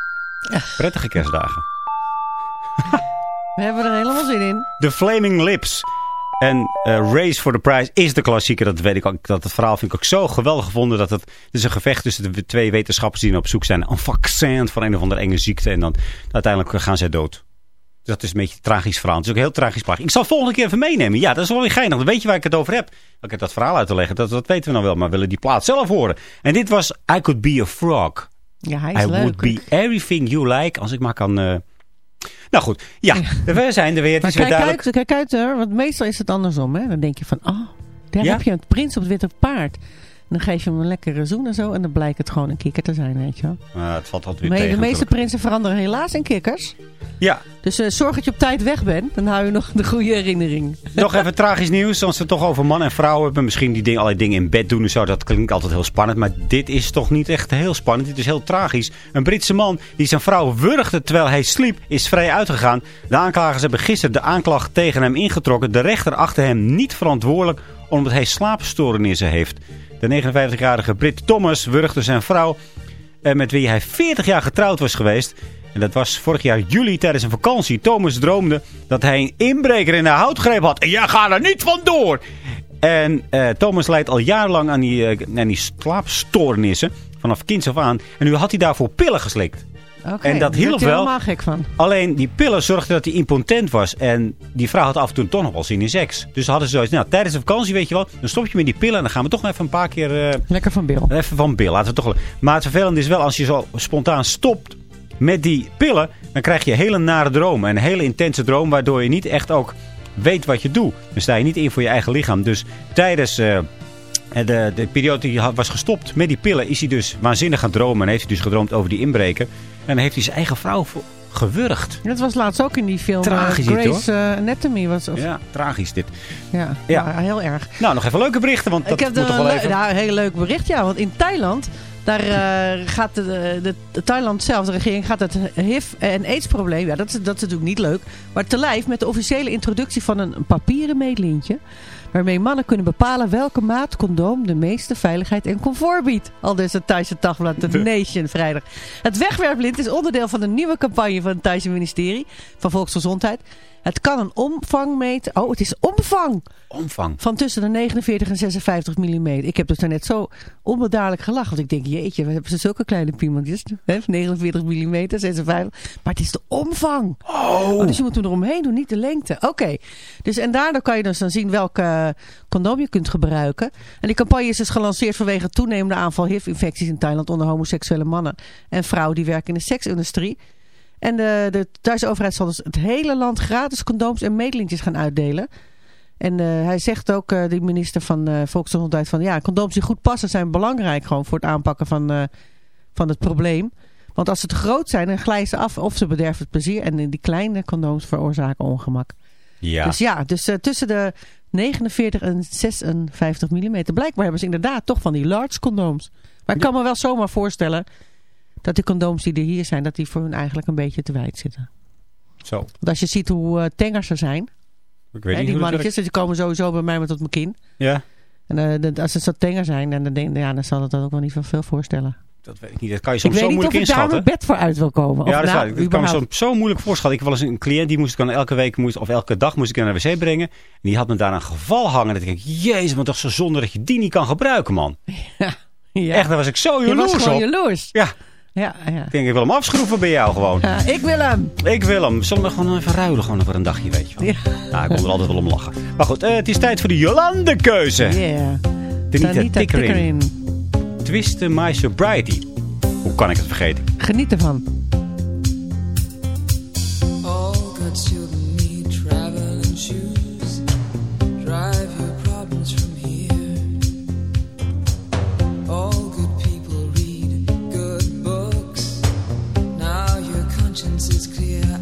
Prettige kerstdagen. We hebben er helemaal zin in. The Flaming Lips. En eh, Race for the Prize is de klassieker. Dat weet ik ook. Dat het verhaal vind ik ook zo geweldig gevonden. Dat het, het is een gevecht tussen de twee wetenschappers die op zoek zijn. naar Een vaccin voor een of andere enge ziekte. En dan uiteindelijk gaan zij dood. Dat is een beetje een tragisch verhaal. Het is ook heel tragisch plaag. Ik zal het volgende keer even meenemen. Ja, dat is wel weer geinig. Dan weet je waar ik het over heb. Ik heb dat verhaal uit te leggen. Dat, dat weten we nou wel. Maar we willen die plaat zelf horen. En dit was I Could Be a Frog. Ja, hij is I leuk. would be everything you like. Als ik maar kan... eh, Nou goed, ja, we zijn er weer. Het Maar is weer kijk duidelijk. uit, kijk uit hoor, want meestal is het andersom. Hè? Dan denk je van, oh, daar Ja? heb je een prins op het witte paard. Dan geef je hem een lekkere zoen en zo. En dan blijkt het gewoon een kikker te zijn, weet je wel. Het valt altijd weer Maar tegen. de meeste prinsen veranderen helaas in kikkers. Ja, Dus eh, zorg dat je op tijd weg bent. Dan hou je nog de goede herinnering. nog even tragisch nieuws. Als we het toch over man en vrouw hebben. Misschien die dingen, allerlei dingen in bed doen en zo. Dat klinkt altijd heel spannend. Maar dit is toch niet echt heel spannend. Dit is heel tragisch. Een Britse man die zijn vrouw wurgde terwijl hij sliep. Is vrij uitgegaan. De aanklagers hebben gisteren de aanklacht tegen hem ingetrokken. De rechter achtte hem niet verantwoordelijk. Omdat hij slaapstoornissen heeft. De 59-jarige Brit Thomas wurgde zijn vrouw. eh, met wie hij 40 jaar getrouwd was geweest. En dat was vorig jaar juli tijdens een vakantie. Thomas droomde dat hij een inbreker in haar houtgreep had. En jij gaat er niet vandoor. En eh, Thomas leidt al jarenlang aan die, eh, aan die slaapstoornissen. Vanaf kinds af aan. En nu had hij daarvoor pillen geslikt. En dat hielp wel. helemaal gek van. Alleen die pillen zorgden dat hij impotent was. En die vrouw had af en toe toch nog wel zin in seks. Dus hadden ze zoiets. Nou, tijdens de vakantie weet je wel. Dan stop je met die pillen. En dan gaan we toch even een paar keer... eh, Lekker van Bill. Even van Bill. Laten we toch. Maar het vervelende is wel. Als je zo spontaan stopt met die pillen. Dan krijg je hele nare dromen. Een hele intense droom. Waardoor je niet echt ook weet wat je doet. Dan sta je niet in voor je eigen lichaam. Dus tijdens... eh, de, de periode die hij was gestopt met die pillen... is hij dus waanzinnig gaan dromen. En heeft hij dus gedroomd over die inbreker. En heeft hij zijn eigen vrouw gewurgd. Dat was laatst ook in die film eh, Tragisch Grace eh, Anatomy. Was, of, ja. Tragisch dit. Ja, Ja. maar heel erg. Nou, nog even leuke berichten. Want dat ik heb moet toch een, wel even... nou, een heel leuk bericht, ja. Want in Thailand, daar eh, gaat de, de, de Thailand zelf, de regering, gaat het HIV- en AIDS-probleem, ja, dat dat is natuurlijk niet leuk, maar te lijf met de officiële introductie van een papieren meetlintje. Waarmee mannen kunnen bepalen welke maat condoom de meeste veiligheid en comfort biedt. Al dus het Thaise dagblad The Nation vrijdag. Het wegwerplint is onderdeel van de nieuwe campagne van het Thaise ministerie van Volksgezondheid. Het kan een omvang meten. Oh, het is omvang! Omvang. Van tussen de 49 en 56 mm. Ik heb dus daarnet zo onbedaarlijk gelachen. Want ik denk, jeetje, we hebben ze zulke kleine piemeltjes. Hè? 49 mm, 56. Maar het is de omvang. Oh. dus je moet hem eromheen doen, niet de lengte. Oké. Dus, en daardoor kan je dus dan zien welke condoom je kunt gebruiken. En die campagne is dus gelanceerd vanwege het toenemende aanval HIV-infecties in Thailand onder homoseksuele mannen en vrouwen die werken in de seksindustrie. En de, de Thaise overheid zal dus het hele land gratis condooms en meetlintjes gaan uitdelen. En eh, hij zegt ook, eh, de minister van eh, Volksgezondheid, van ja, condooms die goed passen zijn belangrijk gewoon voor het aanpakken van, van het probleem. Want als ze te groot zijn, dan glijden ze af of ze bederven het plezier. En die kleine condooms veroorzaken ongemak. Ja. Dus ja, dus tussen de 49 en 56 mm. Blijkbaar hebben ze inderdaad toch van die large condooms. Maar ik kan me wel zomaar voorstellen dat die condooms die er hier zijn, dat die voor hun eigenlijk een beetje te wijd zitten. Zo. Want als je ziet hoe eh tenger ze zijn, Ik weet hè, niet die dat mannetjes, die komen sowieso bij mij maar tot mijn kin. Ja. En eh, dat- als ze zo tenger zijn, dan, denk, ja, dan zal het dan ook wel niet van veel voorstellen. Dat weet ik niet. Dat kan je Ik soms weet zo niet of moeilijk ik daar inschatten. mijn bed voor uit wil komen. Of Ja, dat nou. Ik kan me zo, moeilijk voorstellen. Ik heb wel eens een cliënt die moest ik dan elke week moest, of elke dag moest ik naar de wc brengen. En die had me daar een geval hangen. Dat ik denk, jezus, maar toch zo zonde dat je die niet kan gebruiken, man. Ja. Echt, daar was ik zo Je jaloers was gewoon op. jaloers. Ja, Ja, ja. ik denk, ik wil hem afschroeven bij jou gewoon. Ja, ik wil hem. Ik wil hem. Zullen we gewoon even ruilen gewoon voor een dagje, weet je wel. Ja. Nou, ik kon er altijd wel om lachen. Maar goed, eh, het is tijd voor de Jolande-keuze. Yeah. Tanita Tickering. Tickering. Twisten My Sobriety. Hoe kan ik het vergeten? Geniet ervan.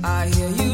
I hear you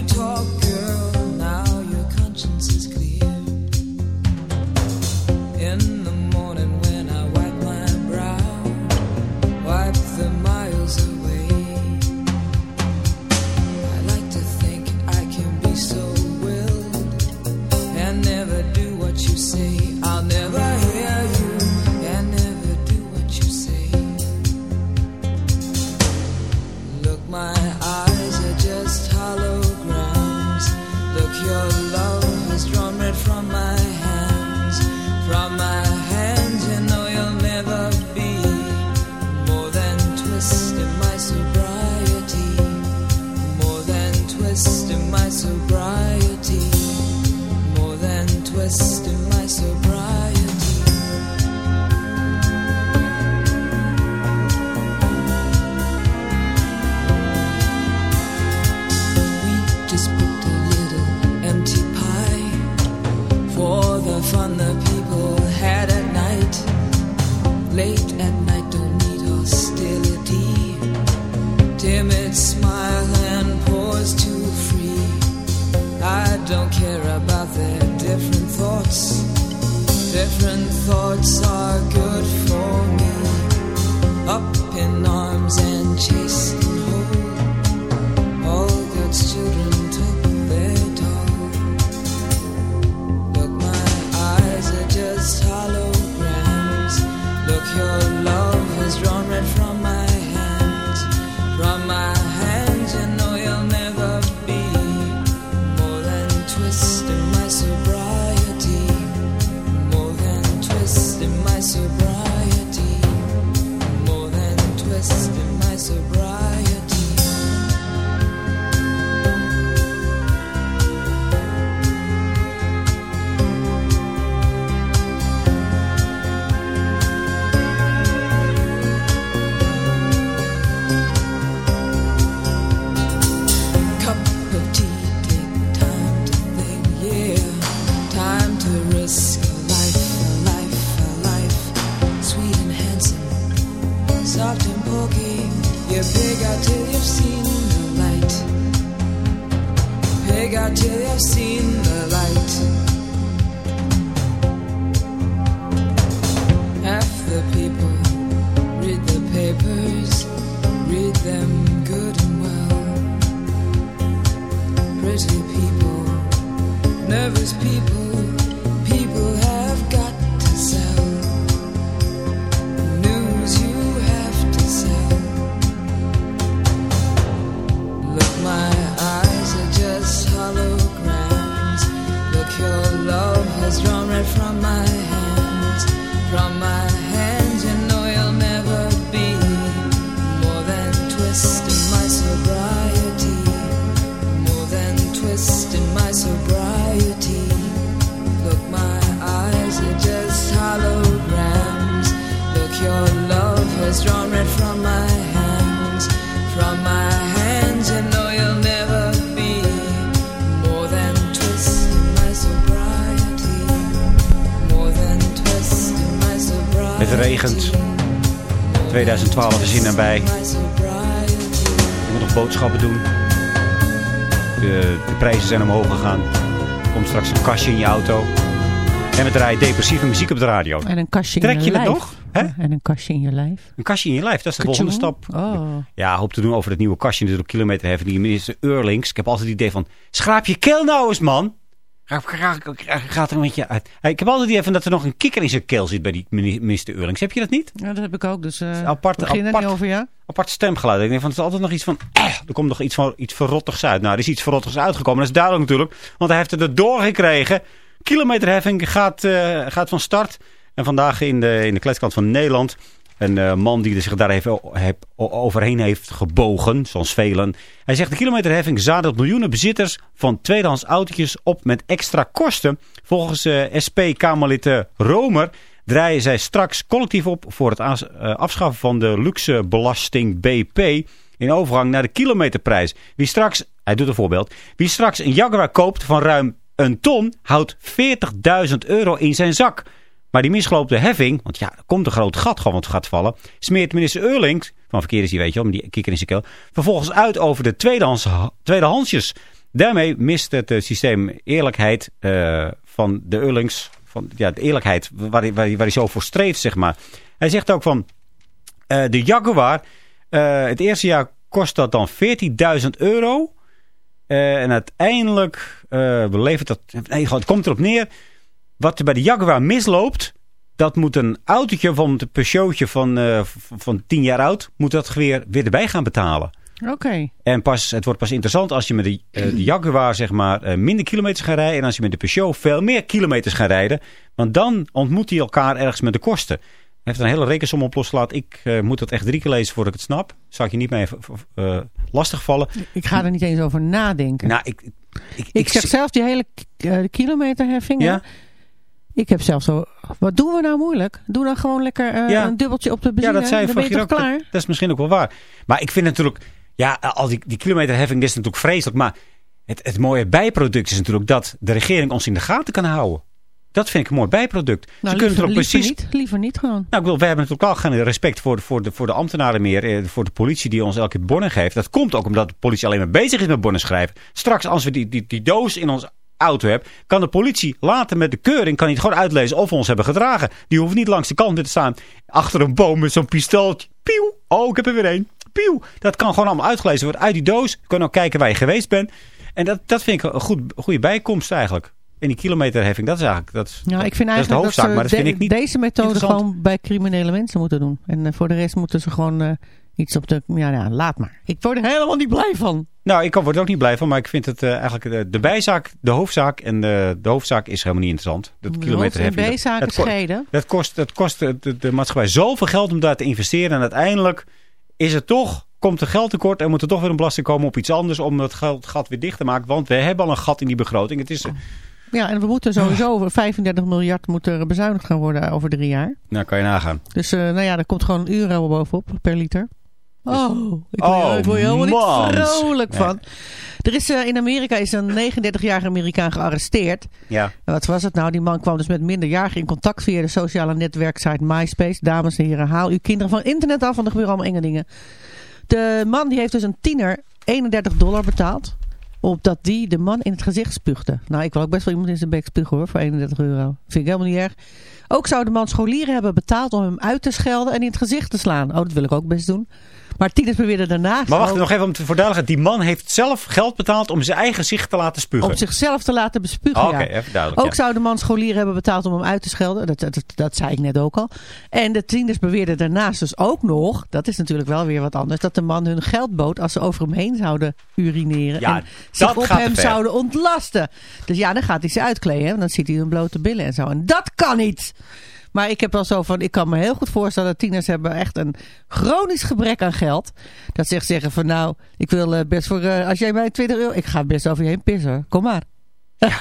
2012 is hier nabij. Je moet nog boodschappen doen. De, de prijzen zijn omhoog gegaan. Er komt straks een kastje in je auto. En we draaien depressieve muziek op de radio. En een kastje Trek in je je het lijf. nog? Hè? En een kastje in je lijf. Een kastje in je lijf, dat is de volgende stap. Oh. Ja, hoop te doen over het nieuwe kastje. Natuurlijk kilometerheffing. Die minister Eurlings. Ik heb altijd het idee van... Schraap je keel nou eens, man. Ga- ga- ga- Gaat er een beetje uit. Ik heb altijd van dat er nog een kikker in zijn keel zit bij die minister Eurlings. Heb je dat niet? Ja, dat heb ik ook. Dus eh apart- begin apart. niet over, ja? apart stemgeluid. Ik denk van, het is altijd nog iets van, eh, er komt nog iets, van, iets verrottigs uit. Nou, er is iets verrottigs uitgekomen. Dat is duidelijk natuurlijk, want hij heeft het erdoor gekregen. Kilometerheffing gaat, eh, gaat van start. En vandaag in de, in de kletskant van Nederland, een eh, man die zich daar heb, overheen heeft gebogen, zoals velen. Hij zegt, de kilometerheffing zadelt miljoenen bezitters van tweedehands autootjes op met extra kosten. Volgens eh, SP-Kamerlid eh, Romer draaien zij straks collectief op voor het afschaffen van de luxe belasting BP in overgang naar de kilometerprijs. Wie straks, hij doet een voorbeeld, wie straks een Jaguar koopt van ruim een ton, houdt 40.000 euro in zijn zak. Maar die misgelopen heffing, want ja, er komt een groot gat gewoon wat gaat vallen, smeert minister Eurlings, van verkeer is die weet je met die kikker in zijn keel, vervolgens uit over de tweedehands, tweedehandsjes. Daarmee mist het eh, systeem eerlijkheid eh, van de Eurlings, van ja, de eerlijkheid waar hij, waar, waar hij zo voor streeft, zeg maar. Hij zegt ook van, eh, de Jaguar, het eerste jaar kost dat dan 14.000 euro. En uiteindelijk levert dat... Nee, het komt erop neer. Wat er bij de Jaguar misloopt... Dat moet een autootje van een Peugeotje van, v- van 10 jaar oud... Moet dat weer, weer erbij gaan betalen. Oké. En pas, het wordt pas interessant als je met de, eh, de Jaguar zeg maar, eh, minder kilometers gaat rijden. En als je met de Peugeot veel meer kilometers gaat rijden. Want dan ontmoet hij elkaar ergens met de kosten. Hij heeft een hele rekensom op losgelaten. Ik moet dat echt drie keer lezen voordat ik het snap. Zou ik je niet mee uh, lastigvallen. Ik ga er niet eens over nadenken. Nou, ik, ik, Ik zeg zelfs die hele kilometerheffing. Ja? Ik heb zelfs zo... Wat doen we nou moeilijk? Doe dan gewoon lekker eh, Ja. een dubbeltje op de benzine. Ja, dat zei dan ben je toch klaar? Dat, dat is misschien ook wel waar. Maar ik vind natuurlijk... Ja, al die, die kilometerheffing is natuurlijk vreselijk. Maar het, het mooie bijproduct is natuurlijk dat de regering ons in de gaten kan houden. Dat vind ik een mooi bijproduct. Nou, Ze kunnen liever, er ook liever precies... niet. Liever niet gewoon. Nou, ik bedoel, we hebben natuurlijk al geen respect voor de, voor, de, voor de ambtenaren meer. eh, Voor de politie die ons elke keer bonnen geeft. Dat komt ook omdat de politie alleen maar bezig is met bonnen schrijven. Straks, als we die, die, die doos in onze auto hebben, kan de politie later met de keuring kan hij het gewoon uitlezen of we ons hebben gedragen. Die hoeft niet langs de kant te staan. Achter een boom met zo'n pistooltje. Pieuw. Oh, ik heb er weer een. Pieuw. Dat kan gewoon allemaal uitgelezen worden uit die doos. Je kan ook kijken waar je geweest bent. En dat, dat vind ik een goed, goede bijkomst eigenlijk. En die kilometerheffing, dat is eigenlijk dat, is- Ja, ik vind dat de eigenlijk dat, hoofdzaak. maar dat de- vind ik niet deze methode gewoon bij criminele mensen moeten doen. En eh, voor de rest moeten ze gewoon eh, iets op de... Ja, ja, laat maar. Ik word er helemaal niet blij van. Nou, ik word er ook niet blij van, maar ik vind het eh, eigenlijk de, de bijzaak de hoofdzaak. En de, de hoofdzaak is helemaal niet interessant. Dat De en dat- bijzaak dat. Dat kost, dat kost de, de, maatschappij zoveel geld om daar te investeren. En uiteindelijk is het toch, komt er geldtekort en moet er toch weer een belasting komen op iets anders om dat geld, gat weer dicht te maken. Want we hebben al een gat in die begroting. Het is, Ja, en we moeten sowieso over 35 miljard moet er bezuinigd gaan worden over drie jaar. nou kan je nagaan. Dus eh, nou ja, er komt gewoon een euro bovenop per liter. Oh, ik word, Oh, ik word er helemaal man. niet vrolijk Nee. van. Er is, eh, in Amerika is een 39-jarige Amerikaan gearresteerd. Ja. En wat was het nou? Die man kwam dus met minderjarigen in contact via de sociale netwerksite MySpace. Dames en heren, haal uw kinderen van internet af, want er gebeuren allemaal enge dingen. De man die heeft dus een tiener 31 dollar betaald. Opdat die de man in het gezicht spuugde. Nou, ik wil ook best wel iemand in zijn bek spugen hoor, voor 31 euro. Vind ik helemaal niet erg. Ook zou de man scholieren hebben betaald om hem uit te schelden en in het gezicht te slaan. Oh, dat wil ik ook best doen. Maar tieners beweerden daarnaast Maar wacht, ook nog even om te verduidelijken. Die man heeft zelf geld betaald om zijn eigen zicht te laten spugen. om zichzelf te laten bespugen. Oh, Oké, ja. even duidelijk. Ook ja. zou de man scholieren hebben betaald om hem uit te schelden. Dat, dat, dat zei ik net ook al. En de tieners beweerden daarnaast dus ook nog, dat is natuurlijk wel weer wat anders, dat de man hun geld bood als ze over hem heen zouden urineren. Ja, en zich op hem zouden ontlasten. Dus ja, dan gaat hij ze uitkleden. hè, dan ziet hij hun blote billen en zo. En dat kan niet! Maar ik heb wel zo van, ik kan me heel goed voorstellen dat tieners hebben echt een chronisch gebrek aan geld. Dat ze echt zeggen van nou, ik wil eh, best voor, eh, als jij mij 20 euro, ik ga best over je heen pissen. Kom maar.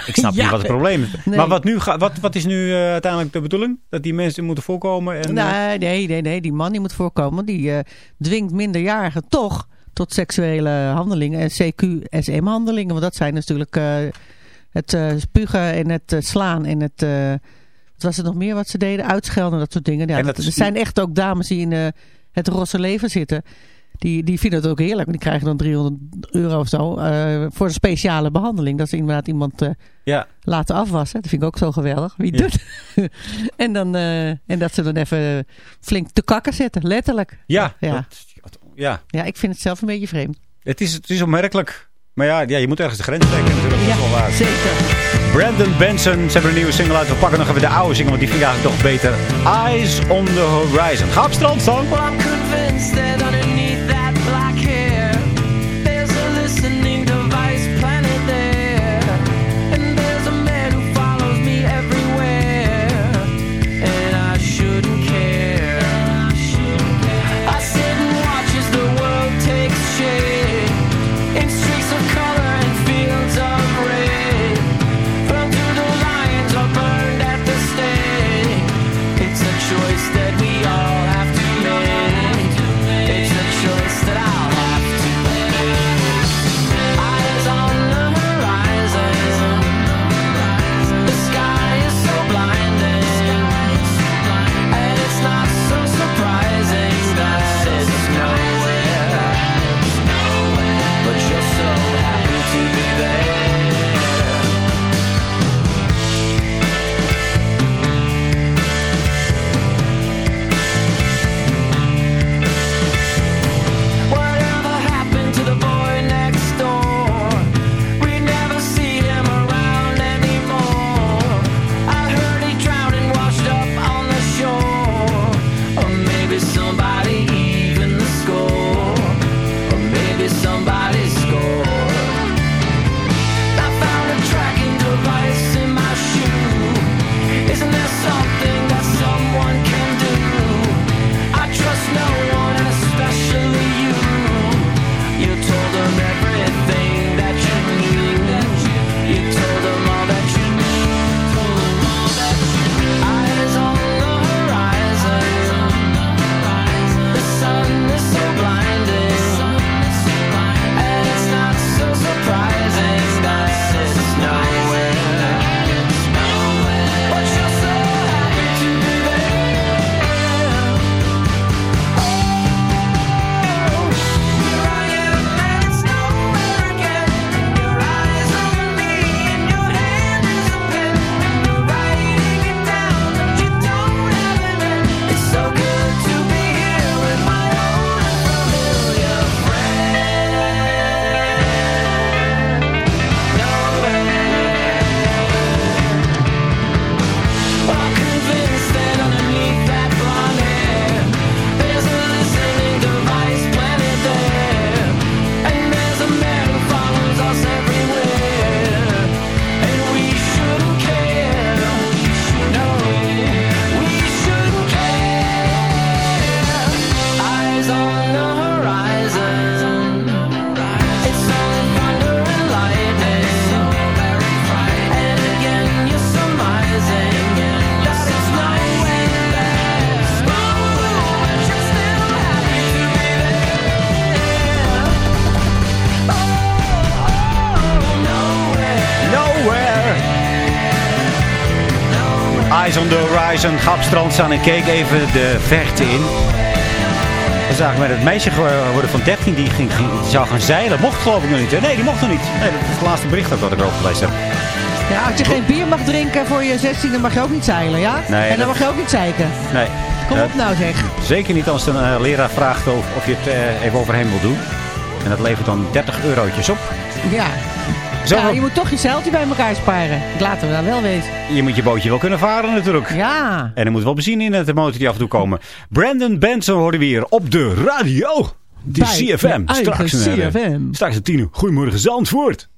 Ik snap Ja. niet wat het probleem is. Nee. Maar wat, nu ga, wat, wat is nu eh, uiteindelijk de bedoeling? Dat die mensen moeten voorkomen? En, Nee, nee, nee, nee. Die man die moet voorkomen. Die dwingt minderjarigen toch tot seksuele handelingen. En CQ-SM-handelingen. Want dat zijn natuurlijk het spugen en het slaan en het... wat was er nog meer wat ze deden? Uitschelden, dat soort dingen. Ja, En dat, dat er zijn echt ook dames die in eh, het rosse leven zitten. Die, die vinden het ook heerlijk. Die krijgen dan 300 euro of zo eh, voor een speciale behandeling. Dat ze inderdaad iemand eh, ja. laten afwassen. Dat vind ik ook zo geweldig. Wie Ja. doet? en, dan, en dat ze dan even flink te kakken zetten, letterlijk. Ja, Ja. dat- ja. Ja, ik vind het zelf een beetje vreemd. Het, is, het is opmerkelijk. Maar ja, ja, je moet ergens de grens trekken natuurlijk. Dat is wel waar. Zeker. Brandon Benson, ze hebben een nieuwe single uit. We pakken nog even de oude single, want die vind ik eigenlijk toch beter. Eyes on the Horizon. Ga op strand, dan. On the Horizon. Ga op het strand staan en keek even de verte in. En zagen met het meisje geworden van 13 die, ging, ging, die zou gaan zeilen. Mocht geloof ik nog niet. hè? Nee, die mocht nog niet. Nee, dat is het laatste bericht wat ik erover gelezen heb. Ja, als je geen bier mag drinken voor je 16, dan mag je ook niet zeilen, ja? Nee, en dan dat- mag je ook niet zeiken. Nee. Kom Eh, op nou zeg. Zeker niet als een eh, leraar vraagt of, of je het eh, even over hem wil doen. En dat levert dan 30 eurotjes op. Ja. Ja, je moet toch je zeiltje bij elkaar sparen. Laten we dat wel weten. je moet je bootje wel kunnen varen natuurlijk. Ja. En er moet wel benzine in het motortje af en toe komen. Brandon Benson hoorden we hier op de radio. De Bij CFM. Straks, een, eh, CFM. straks een tien uur. Goedemorgen Zandvoort.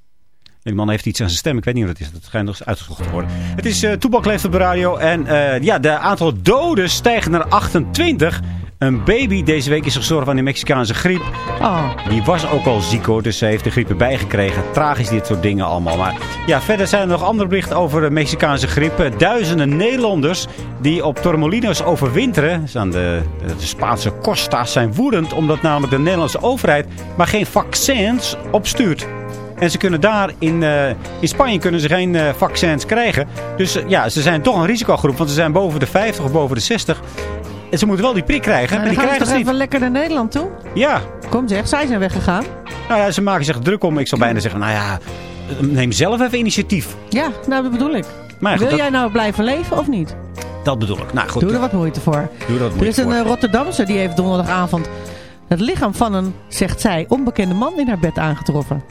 Die man heeft iets aan zijn stem. Ik weet niet wat het is. Dat schijnt nog eens uitgezocht te worden. Het is Toebak leeft op de radio. En eh, ja, de aantal doden stijgt naar 28. Een baby deze week is gestorven aan de Mexicaanse griep. Oh. Die was ook al ziek hoor, dus ze heeft de griep erbij gekregen. Tragisch dit soort dingen allemaal. Maar ja, verder zijn er nog andere berichten over de Mexicaanse griep. Eh, Duizenden Nederlanders die op Torremolinos overwinteren, dus aan de, de Spaanse Costa's, zijn woedend. Omdat namelijk de Nederlandse overheid maar geen vaccins opstuurt. En ze kunnen daar in, eh, in Spanje kunnen ze geen eh, vaccins krijgen. Dus eh, ja, ze zijn toch een risicogroep. Want ze zijn boven de 50 of boven de 60. En ze moeten wel die prik krijgen. Nou, maar die krijgen ze niet. even lekker naar Nederland toe? Ja, Kom zeg, zij zijn weggegaan. nou ja, ze maken zich druk om. Ik zou bijna zeggen, nou ja, neem zelf even initiatief. Ja, nou dat bedoel ik. Maar Wil dat, jij nou blijven leven of niet? dat bedoel ik. Nou goed, Doe er wat moeite voor. doe Er moeite is een eh, Rotterdamse die heeft donderdagavond het lichaam van een, zegt zij, onbekende man in haar bed aangetroffen.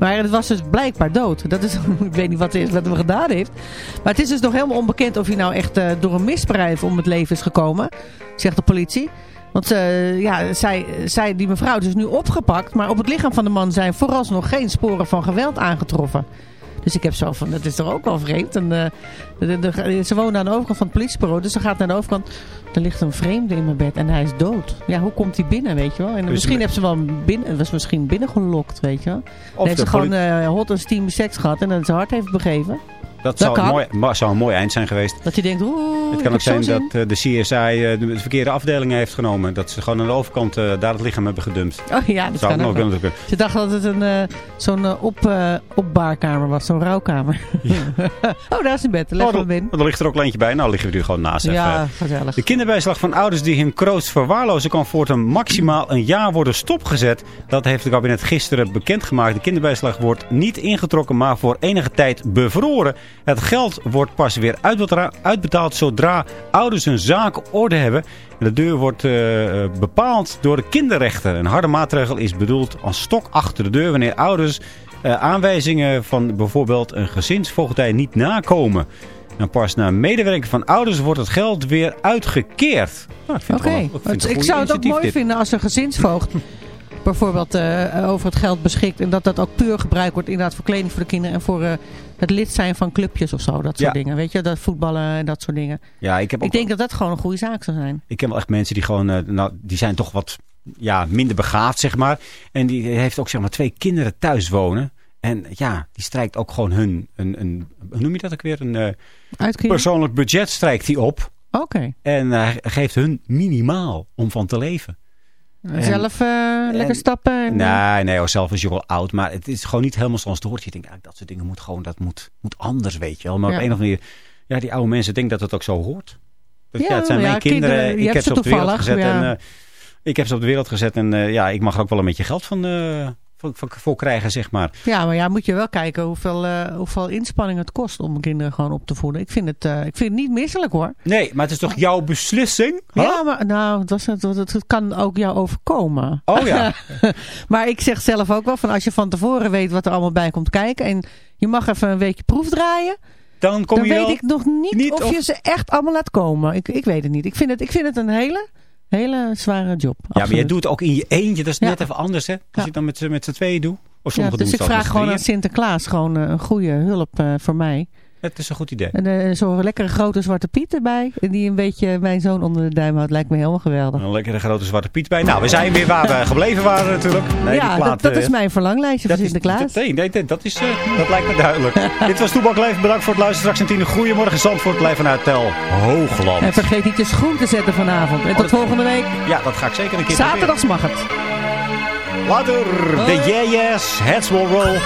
Maar het was dus blijkbaar dood. Dat is, ik weet niet wat, is, wat hij gedaan heeft. Maar het is dus nog helemaal onbekend of hij nou echt eh, door een misdrijf om het leven is gekomen. Zegt de politie. Want eh, ja, zij, zij, die mevrouw is dus nu opgepakt. Maar op het lichaam van de man zijn vooralsnog geen sporen van geweld aangetroffen. Dus ik heb zo van, dat is toch ook wel vreemd. En, eh, de, ze woont aan de overkant van het politiebureau. Dus ze gaat naar de overkant. Er ligt een vreemde in mijn bed en hij is dood. Ja, hoe komt hij binnen, weet je wel? En Dus misschien heeft ze wel binnen, was misschien binnengelokt, weet je wel. Dan heeft ze gewoon eh, hot en steam seks gehad en dan zijn hart heeft begeven. Dat dat zou een, mooi, ma- zou een mooi eind zijn geweest. Dat hij denkt, oeh, Het kan ook zijn dat eh, de CSI eh, de verkeerde afdeling heeft genomen. Dat ze gewoon aan de overkant eh, daar het lichaam hebben gedumpt. Oh ja, dat zou kan ook nog. Ze dacht dat het een, zo'n op, opbaarkamer was, zo'n rouwkamer. oh, daar is een bed, leg Oh, hem in. dan ligt er ook eentje bij. Nou, liggen we er gewoon naast. even. Ja, gezellig. De kinderbijslag van ouders die hun kroost verwaarlozen kan voortaan maximaal een jaar worden stopgezet. Dat heeft het kabinet gisteren bekendgemaakt. De kinderbijslag wordt niet ingetrokken, maar voor enige tijd bevroren. Het geld wordt pas weer uitbetaald zodra ouders hun zaak op orde hebben. En de deur wordt eh, bepaald door de kinderrechter. Een harde maatregel is bedoeld als stok achter de deur wanneer ouders eh, aanwijzingen van bijvoorbeeld een gezinsvoogdij niet nakomen. En pas na medewerking van ouders wordt het geld weer uitgekeerd. Nou, Oké, ik vind ik zou het ook mooi dit. vinden als een gezinsvoogd bijvoorbeeld eh, over het geld beschikt. En dat dat ook puur gebruikt wordt inderdaad voor kleding voor de kinderen. En voor het lid zijn van clubjes of zo. Dat soort Ja. dingen. Weet je, dat voetballen en dat soort dingen. Ja, ik heb, ook, Ik denk dat dat gewoon een goede zaak zou zijn. ik ken wel echt mensen die gewoon, eh, nou, die zijn toch wat ja, minder begaafd, zeg maar. En die heeft ook zeg maar twee kinderen thuis wonen. En ja, die strijkt ook gewoon hun, een, een, hoe noem je dat ook weer? Een eh, persoonlijk budget strijkt hij op. Oké. En hij geeft hun minimaal om van te leven. En- Zelf eh, lekker en- stappen. En, Nee, nee, hoor, zelf is je wel oud. Maar het is gewoon niet helemaal zoals het hoort. Je denkt, eigenlijk dat soort dingen moet gewoon, dat moet, moet anders, weet je wel. Maar Ja. op een of andere manier, ja, die oude mensen denken dat het ook zo hoort. Dus, Ja, ja, het zijn mijn kinderen. kinderen, je ik heb ze op de wereld gezet. En, eh, ik heb ze op de wereld gezet. En eh, ja, ik mag er ook wel een beetje geld van, eh, voor, krijgen, zeg maar. Ja, maar ja, moet je wel kijken hoeveel, eh, hoeveel inspanning het kost om kinderen gewoon op te voeden. Ik vind het, eh, ik vind het niet misselijk hoor. Nee, maar het is toch jouw beslissing? Huh? Ja, maar nou, het, het kan ook jou overkomen. Oh ja. maar ik zeg zelf ook wel van als je van tevoren weet wat er allemaal bij komt kijken. En je mag even een weekje proefdraaien. Dan kom dan je weet ik nog niet, niet of, of- je ze echt allemaal laat komen. Ik, ik weet het niet. Ik vind het, ik vind het een hele, hele zware job. Ja, maar jij Absoluut. doet het ook in je eentje. Dat is Ja. net even anders, hè? Als je het dan met, z'n- met z'n tweeën doet. Of Ja, dus ik vraag gewoon aan. Sinterklaas gewoon eh, een goede hulp eh, voor mij. Het is een goed idee. En eh, zo'n lekkere grote zwarte piet erbij. Die een beetje mijn zoon onder de duim houdt. Lijkt me helemaal geweldig. Een lekkere grote zwarte piet bij. Nou, we zijn weer waar we gebleven waren natuurlijk. Nee, ja, die plaat, dat, dat eh, is mijn verlanglijstje voor dat is- Sinterklaas. dat- Nee, nee, nee, dat, is, eh, dat lijkt me duidelijk. Dit was Toebak Leef. Bedankt voor het luisteren. Straks in tien. Goedemorgen Zandvoort. Live vanuit Tel Hoogland. En vergeet niet je schoen te zetten vanavond. En tot dat- volgende week. Ja, dat ga ik zeker een keer Zaterdags mag het. Later. De Yeah Yes. Heads will roll.